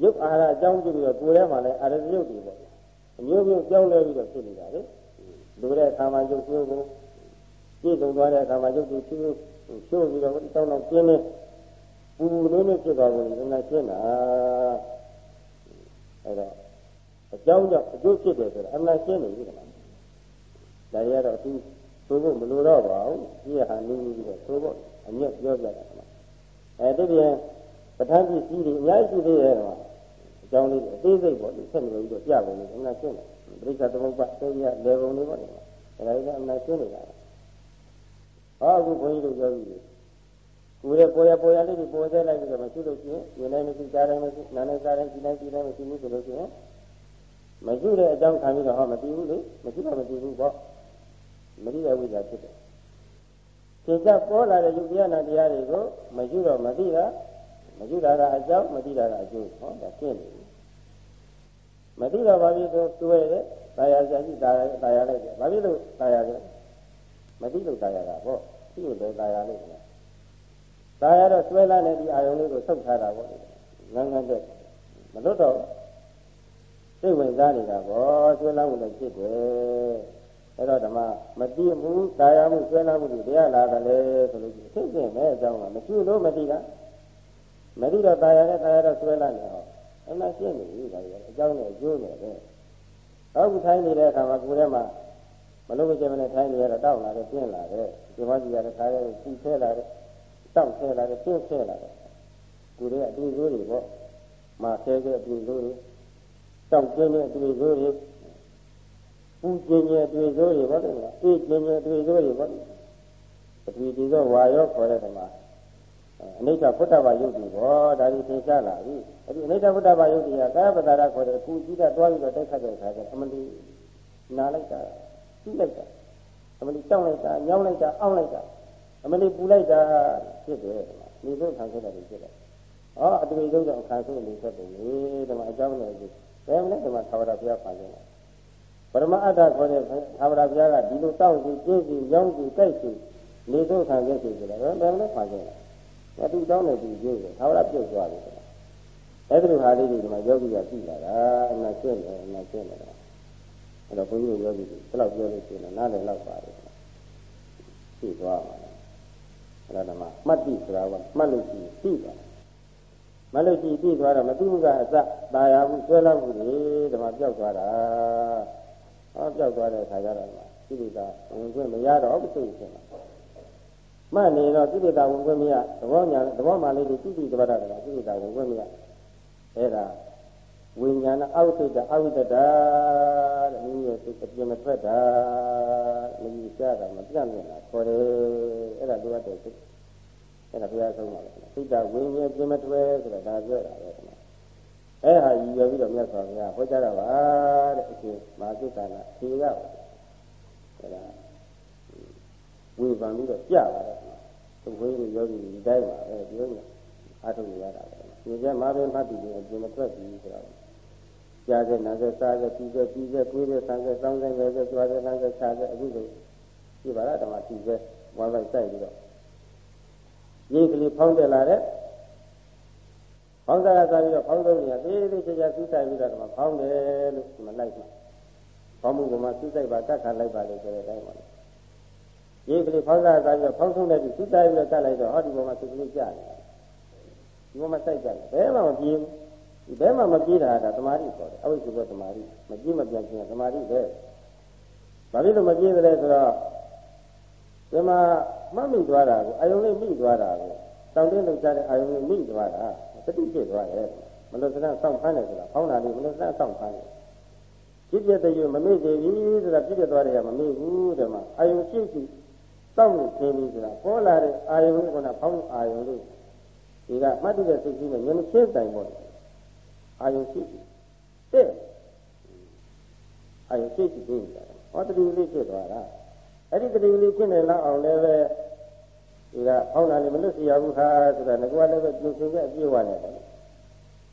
ရုပ်အာဟာရအကြောင်းပြုပြီးတော့ကိုယ်ထဲမှာလည်းအာရရုပ်တွေပေါ့အမျိုးမျိုးကြောင်းလဲပြီးတော့ဖြစ်နေတာလေလူတဲ့အခါမှာရုပ်ကျိုးကိုပြည့်စုံသွားတဲ့အခါမှာရုပ်တွေချိုးချိုးပြီးတော့တောင်းတော့ကျင်းနေပူလို့နဲ့ဖြစ်သွားလို့ဒီမှာရှင်းတာ အဲ့တော့အကြောင်းကြောင့်အကျိုးဖြစ်တယ်ဆိုတာအမှန်ရှင်းနေပြီကွာဒါရတော့သူသို့ဖို့မလိုတော့ပါဘူးဒီဟာနည်းပြီးတော့သို့ဖို့အညက်ပြောပြတာကွာအဲဒီပြန်ပဋ္ဌာန်းပစ္စည်းတွေအများကြီးရှိသေးတယ်ကွာအကြောင်းလေးအသေးစိတ်ပေါ့ဒီဆက်နေပြီးတော့ပြပုံလေးအမှန်ရှင်းတယ်ပြိဿသမုပ္ပါသိရလေပုံလေးပေါ့ဒါလည်းအမှန်ရှင်းနေတာဟောအခုဘုန်းကြီးတို့ပြောပြီး ကိုယ်ရဲ့ပေါ်ရပေါ်ရလေးတွေပေါ်သေးလိုက်ပြီးတော့မရှိလို့ရှိရင်ဉာဏ်နဲ့မရှိကြားတိုင်းမရှိနားနဲ့ကြားတိုင်းကြည်တိုင်းကြည်တိုင်းမရှိဘူးဆိုလို့ရှိရင်မရှိတဲ့အကြောင်းခံပြီးတော့ဟောမသိဘူးလေမရှိတော့မသိဘူးပေါ့မသိတဲ့ဝိဇ္ဇာဖြစ်တယ်သင်္ကြပေါ်လာတဲ့ယုတ်တရားနာတရားတွေကိုမရှိတော့မသိတာမရှိတာကအကြောင်းမသိတာကအကျိုးဟောဒါရှင်းနေပြီမသိတော့ဘာဖြစ်လို့တွေ့တယ်တာယာကြကြည့်တာယာတာယာလိုက်တယ်ဘာဖြစ်လို့တာယာလဲမသိလို့တာယာတာပေါ့သိလို့လည်းတာယာလိုက်တယ် တာယာတော့ဆွဲလာတဲ့ဒီအာယုံလေးကိုဆုတ်ထားတာပေါ့ငန်းငန်းတဲ့မလွတ်တော့စိတ်ဝင်စားနေတာပေါ့ဆွဲလာမှုလည်းဖြစ်တယ်အဲ့တော့ဓမ္မမတိမှုတာယာမှုဆွဲလာမှုတွေတရားလာတယ်လေဆိုလို့သိသိမဲ့အကြောင်းကမရှိလို့မတိတာမတိတော့တာယာနဲ့တာယာတော့ဆွဲလာနေဟောအဲ့မှာရှင်းနေပြီဒါကြီးအကြောင်းနဲ့အကျိုးနဲ့ပဲတော့ခုထိုင်းနေတဲ့အခါမှာကိုယ်ထဲမှာမလို့မကျမနဲ့ထိုင်းနေရတော့တောက်လာတယ်ပြင်းလာတယ်ဒီမှာကြည့်ရတဲ့ခါရဲစီဆဲလာတယ် တောက်ဆဲလာတယ်ပြင်းဆဲလာတယ်ကိုယ်ရဲ့အတူစိုးတွေပေါ့မာဆဲတဲ့အတူစိုးတွေတောက်ကျင်းတဲ့အတူစိုးတွေပူကျင်ရဲ့တွေ့စိုးတွေဟုတ်တယ်မလားအေးကျင်ရဲ့တွေ့စိုးတွေဟုတ်တယ်ပထဝီဒီသောဝါရောခေါ်တဲ့ဓမ္မအနိစ္စဖုတ္တဘာယုတ်ဒီဘောဒါဒီသင်ရှားလာပြီအဲ့ဒီအနိစ္စဖုတ္တဘာယုတ်ဒီကကာယပဒါရခေါ်တဲ့အခုကြည့်တဲ့တွားပြီးတော့တိုက်ခတ်တဲ့အခါကျအမလီနာလိုက်တာကြည့်လိုက်တာအမလီကြောက်လိုက်တာညောင်းလိုက်တာအောင့်လိုက်တာ အမလီပူလိုက်တာဖြစ်တယ်ဒီလိုခံခဲ့တာဖြစ်တယ်ဟောအတွေ့အကြုံကြောင့်ခံဆိုးနေသက်တယ်လေဓမ္မအကြောင်းနဲ့ဒီဘယ်မလဲဓမ္မသာဝရဘုရားပါခြင်းလားပရမအတ္တခေါ်တဲ့သာဝရဘုရားကဒီလိုတောက်စီကျင်းစီရောင်းစီကြိုက်စီနေသို့ခံခဲ့စီဆိုတော့ဘယ်မလဲပါခြင်းလားမတူတောင်းနေပြီးကျိုးတယ်သာဝရပြုတ်သွားတယ်ဆိုတာအဲ့ဒီလိုဟာလေးတွေဒီမှာယောဂီကကြည့်လာတာအမှရှင်းတယ်အမှရှင်းတယ်အဲ့တော့ဘုန်းကြီးယောဂီတွေဘယ်လောက်ပြောလို့ရှိရင်နားလည်လောက်ပါတယ်သိသွားပါ လားအဲ့ဒါမှမှတ်တိဆိုတာကမှတ်လို့ရှိရင်သိသွားတယ်မလို့ကြည့်ပြီးသွားတော့မသူကအစตายာမှုဆွဲလမ်းမှုတွေဒီမှာပျောက်သွားတာဟောပျောက်သွားတဲ့အခါကျတော့ကိလေသာဝင်ခွင့်မရတော့ဘူးသိဖြစ်မှာမှတ်နေတော့ကိလေသာဝင်ခွင့်မရသဘောညာသဘောမှလေးတွေတိတိတပတ်တာကိလေသာဝင်ခွင့်မရအဲ့ဒါ ဝိညာဏအောက်စိတ်အဝိတ္တတာတဲ့မိရဲ့စိတ်အပြင်းမထွက်တာမကြီးရှားတာမပြတ်မြင်တာခေါ်တယ်အဲ့ဒါလိုအပ်တဲ့စိတ်အဲ့ဒါဘုရားဆုံးပါလေစိတ်ဓာတ်ဝိညာဉ်ပြင်းမတွဲဆိုတာဒါပြောတာပဲကွာအဲ့ဟာရည်ရွယ်ပြီးတော့မြတ်စွာဘုရားဟောကြားတာပါတဲ့အရှင်မာသုတနာဖြေရပါအဲ့ဒါဝေဖန်ပြီးတော့ကြပါတယ်သူဝိညာဉ်ယောဂီဒီတိုင်းပါပဲပြောနေအားထုတ်ရတာပဲဒီကျမှာပဲမှတ်ပြီးအပြင်မထွက်ဘူးဆိုတော့ ကြားတဲ့နာတဲ့စားတဲ့ပြီးတဲ့ပြီးတဲ့တွေးတဲ့ဆန်းတဲ့စောင်းတဲ့ရဲ့ကြွားတဲ့ဆန်းတဲ့ခြားတဲ့အခုလိုဒီပါလားဓမ္မပြီးတဲ့ဝါလိုက်စိုက်ပြီးတော့ရေးကလေးဖောင်းတက်လာတဲ့ဖောင်းစားကစားပြီးတော့ဖောင်းသုံးနေရသေးသေးချာချာစူးစိုက်ပြီးတော့ဒီမှာဖောင်းတယ်လို့ဒီမှာလိုက်မှာဖောင်းမှုကမှစူးစိုက်ပါတတ်ခံလိုက်ပါလို့ဆိုတဲ့အတိုင်းပါလေရေးကလေးဖောင်းစားကစားပြီးတော့ဖောင်းဆုံးတဲ့ပြီးစူးစိုက်ပြီးတော့တတ်လိုက်တော့ဟောဒီပေါ်မှာစိတ်ကလေးကြာတယ်ဒီပေါ်မှာစိုက်ကြတယ်ဘယ်မှမပြေဘူး ဒီဘယ်မှမပြေးတာကသမာဓိခေါ်တယ်အဝိဇ္ဇဘောသမာဓိမပြေးမပြန်ခြင်းသမာဓိပဲဘာဖြစ်လို့မပြေးသလဲဆိုတော့ဒီမှာမှတ်မိသွားတာကိုအာယုံလေးမိသွားတာကိုတောင်းတင်းလှုပ်ရှားတဲ့အာယုံလေးမိသွားတာတတိဖြစ်သွားတယ်မလို့စကားစောင့်ဖမ်းတယ်ဆိုတာဖောင်းတာလေးမလို့စကားစောင့်ဖမ်းတယ်ဖြစ်ပြတဲ့ရမမေ့သေးဘူးဆိုတာဖြစ်ပြသွားတယ်ကမမေ့ဘူးတဲ့မှာအာယုံရှိရှိစောင့်လို့ခင်းပြီးဆိုတာပေါ်လာတဲ့အာယုံလေးကဖောင်းအာယုံလေးဒီကမှတ်တည်တဲ့စိတ်ကြီးနဲ့မျက်နှာချင်းတိုင်ပေါ့ အာယုံရှိရှိတဲ့အာယုံရှိရှိပြီးတာဟောတတိလေးဖြစ်သွားတာအဲ့ဒီတတိလေးဖြစ်နေလောက်အောင်လည်းပဲဒီကအောင်းလာလည်းမလွတ်စီရဘူးခါဆိုတာငကွာလည်းပဲပြုစုခဲ့အပြည့်ဝနေတယ်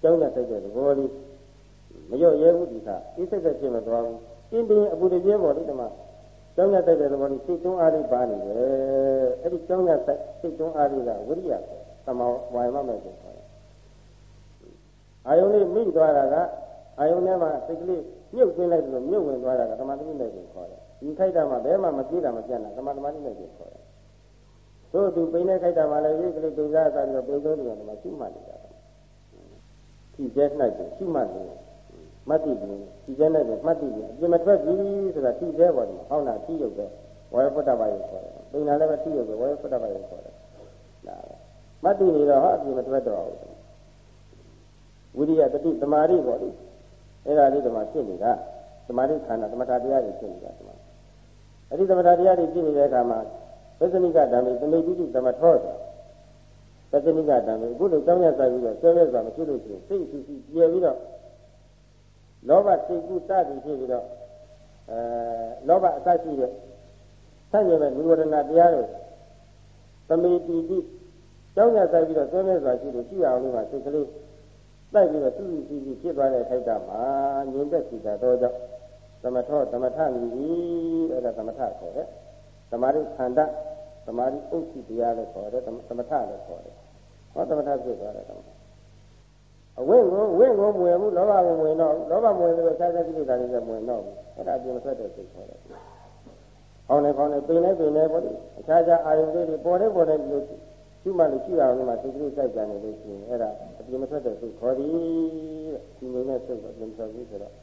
ကျောင်းနဲ့စိတ်တဲ့သဘောလေးမရော့ရဲဘူးဒီခါဒီစိတ်သက်ဖြစ်မသွားဘူးပြင်းပြင်းအပူတပြင်းပေါ်ဒီတမကျောင်းနဲ့စိတ်တဲ့သဘောလေးစိတ်တွန်းအားလေးပါနေတယ်အဲ့ဒီကျောင်းနဲ့စိတ်စိတ်တွန်းအားလေးကဝိရိယသမဝိုင်မမဲ့ကိုခေါ်တယ် အာယုန်လေးမိသွားတာကအာယုန်ထဲမှာစိတ်ကလေးမြုပ်သွင်းလိုက်လို့မြုပ်ဝင်သွားတာကသမတိမဲ့ကိုခေါ်တယ်ဒီခိုက်တာမှဘဲမှမပြေးတာမပြတ်တာသမသမတိမဲ့ကိုခေါ်တယ်တို့သူပိနေခိုက်တာမှလည်းရိတ်ကလေးဒုစားစားပြီးတော့ပိသုံးတယ်ကမှရှုမှတ်နေတာဒီကျက်၌ကိုရှုမှတ်နေမတ်တိဘူးဒီကျက်၌ကိုမှတ်တိဘူးအပြင်မထွက်ဘူးဆိုတာထိသေးပါတော့ဟောင်းတာထိရုပ်ပဲဝေဖတ်တပါရုပ်ခေါ်တယ်ပိနာလည်းပဲထိရုပ်ပဲဝေဖတ်တပါရုပ်ခေါ်တယ်ဒါမတ်တိနေတော့ဟာအပြင်မထွက်တော့ဘူး ဝိရိယတတိသမာဓိပေါ့လေအဲ့ဒါလေးဒီမှာဖြစ်နေတာသမာဓိခန္ဓာသမထတရားတွေဖြစ်နေတာဒီမှာအဲ့ဒီသမထတရားတွေဖြစ်နေတဲ့အခါမှာသစ္စနိကဓမ္မေသမိတိတိသမထောဆိုသစ္စနိကဓမ္မေအခုလိုကြောင်းရဆိုင်ပြီးတော့ဆွဲရဲစွာမရှိလို့ရှိရင်စိတ်ဆူဆီပြဲပြီးတော့လောဘစိတ်ကူးစသည်ဖြစ်ပြီးတော့အဲလောဘအစရှိတဲ့ဆန့်ကျင်တဲ့និဝရဏတရားတွေသမိတိတိကြောင်းရဆိုင်ပြီးတော့သွဲမဲစွာရှိလို့ရှိအောင်လို့မှစိတ်ကလေး တိုက်ပြီးတော့သူ့စီစီဖြစ်သွားတဲ့ထိုက်တာမှာငြင်းသက်စီတာတော့ကြောင့်သမထောသမထမြည်အဲ့ဒါသမထခေါ်တယ်သမာဓိခန္ဓာသမာဓိဥစ္စည်းတရားလို့ခေါ်တယ်သမထလို့ခေါ်တယ်ဟောသမထဖြစ်သွားတယ်တော့အဝိကိုဝိကိုမဝင်ဘူးလောဘကိုဝင်တော့လောဘမဝင်လို့ဆက်ဆက်ကိလေသာတွေလည်းမဝင်တော့ဘူးအဲ့ဒါပြင်မထွက်တဲ့စိတ်ခေါ်တယ်။ဟောင်းနေဟောင်းနေပိန်နေပိန်နေပေါ့လေအခြားခြားအာယုလေးတွေပေါ်နေပေါ်နေလို့ရှိမှလို့ရှိအောင်လို့မှစိတ်ကလေးစိုက်ကြနေလို့ရှိရင်အဲ့ဒါ အပြင်မထွက်တဲ့စိတ်ခေါ်သည်တဲ့ဒီလိုနဲ့စိတ်ကအပြင်ထွက်ပြီးဆိုတော့